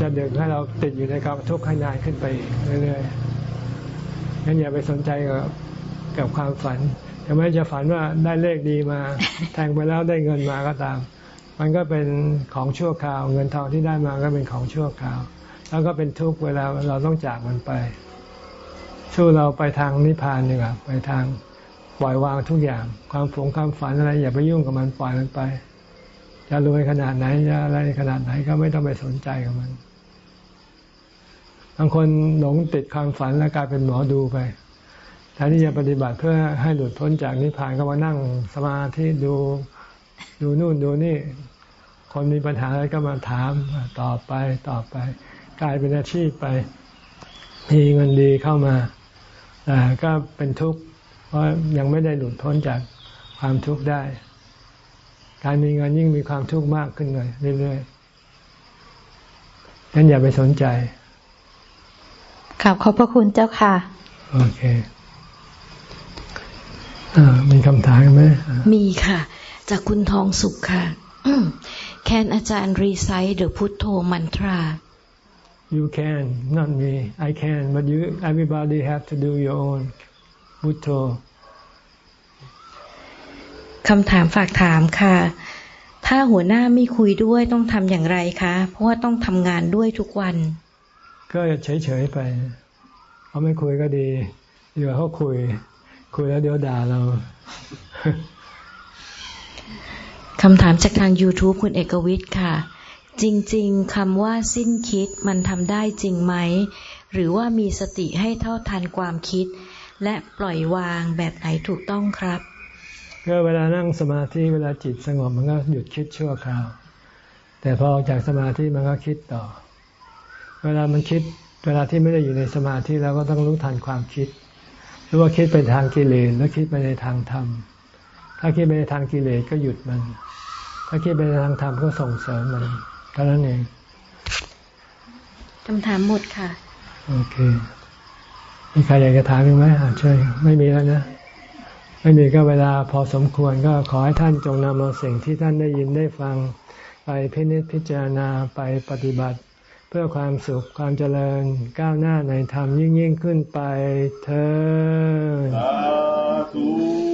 จะดึงให้เราติดอยู่ในความทุกข์ให้นานขึ้นไปเรื่อยๆงั้นอย่าไปสนใจกับกับความฝันแต่ไม่จะฝันว่าได้เลขดีมา แทงไปแล้วได้เงินมาก็ตาม มันก็เป็นของชั่วคราว เงินทองที่ได้มาก็เป็นของชั่วคราว แล้วก็เป็นทุกข์เวลาเราต้องจากมันไป สู้เราไปทางนิพพานดีกว่าไปทาง ปล่อยวางทุกอย่าง ความฝงความฝันอะไร อย่าไปยุ่งกับมันปล่อยมันไป จะรวยขนาดไหนจะอะไรขนาดไหนก็ไม่ต้องไปสนใจกับมันบางคนหลงติดความฝันแล้วกลายเป็นหมอดูไปแทนที่จะปฏิบัติเพื่อให้หลุดพ้นจากนิพพานก็มานั่งสมาธิดูดูนู่นดูนี่ คนมีปัญหาอะไรก็มาถามตอบไปตอบไป กลายเป็นอาชีพไปมีเงินดีเข้ามาแต่ก็เป็นทุกข์ เพราะยังไม่ได้หลุดพ้นจากความทุกข์ได้ การมีเงินยิ่งมีความทุกข์มากขึ้นเลยเรื่อยๆงั้นอย่าไปสนใจครับขอบพระคุณเจ้าค่ะ โอเคมีคำถามไหม มีค่ะ จากคุณทองสุขค่ะ Can อาจารย์ recite the พุทโธ mantra You can not me I can but you everybody have to do your own พุทโธคำถามฝากถามค่ะ ถ้าหัวหน้าไม่คุยด้วยต้องทำอย่างไรคะ เพราะว่าต้องทำงานด้วยทุกวัน ก็เฉยๆไปเขาไม่คุยก็ดีเดี๋ยวเขาคุย คุยแล้วเดี๋ยวด่าเราคำถามจากทาง YouTube คุณเอกวิทย์ค่ะ จริง ๆคำว่าสิ้นคิดมันทำได้จริงไหม หรือว่ามีสติให้เท่าทันความคิด และปล่อยวางแบบไหนถูกต้องครับก็เวลานั่งสมาธิเวลาจิตสงบมันก็หยุดคิดชั่วคราว แต่พอออกจากสมาธิมันก็คิดต่อ เวลามันคิด เวลาที่ไม่ได้อยู่ในสมาธิเราก็ต้องรู้ทันความคิดหรือว่าคิดไปทางกิเลสแล้วคิดไปในทางธรรม ถ้าคิดไปในทางกิเลสก็หยุดมัน ถ้าคิดไปในทางธรรมก็ส่งเสริมมันเท่านั้นเองคำถามหมดค่ะ โอเค มีใครอยากจะถามอีกไหมอาเชิไม่มีแล้วนะ ไม่มีก็เวลาพอสมควรก็ขอให้ท่านจงนำเอาสิ่งที่ท่านได้ยินได้ฟังไปพินิจพิจารณาไปปฏิบัติ เพื่อความสุขความเจริญก้าวหน้าในธรรมยิ่งยิ่งขึ้นไปเธอ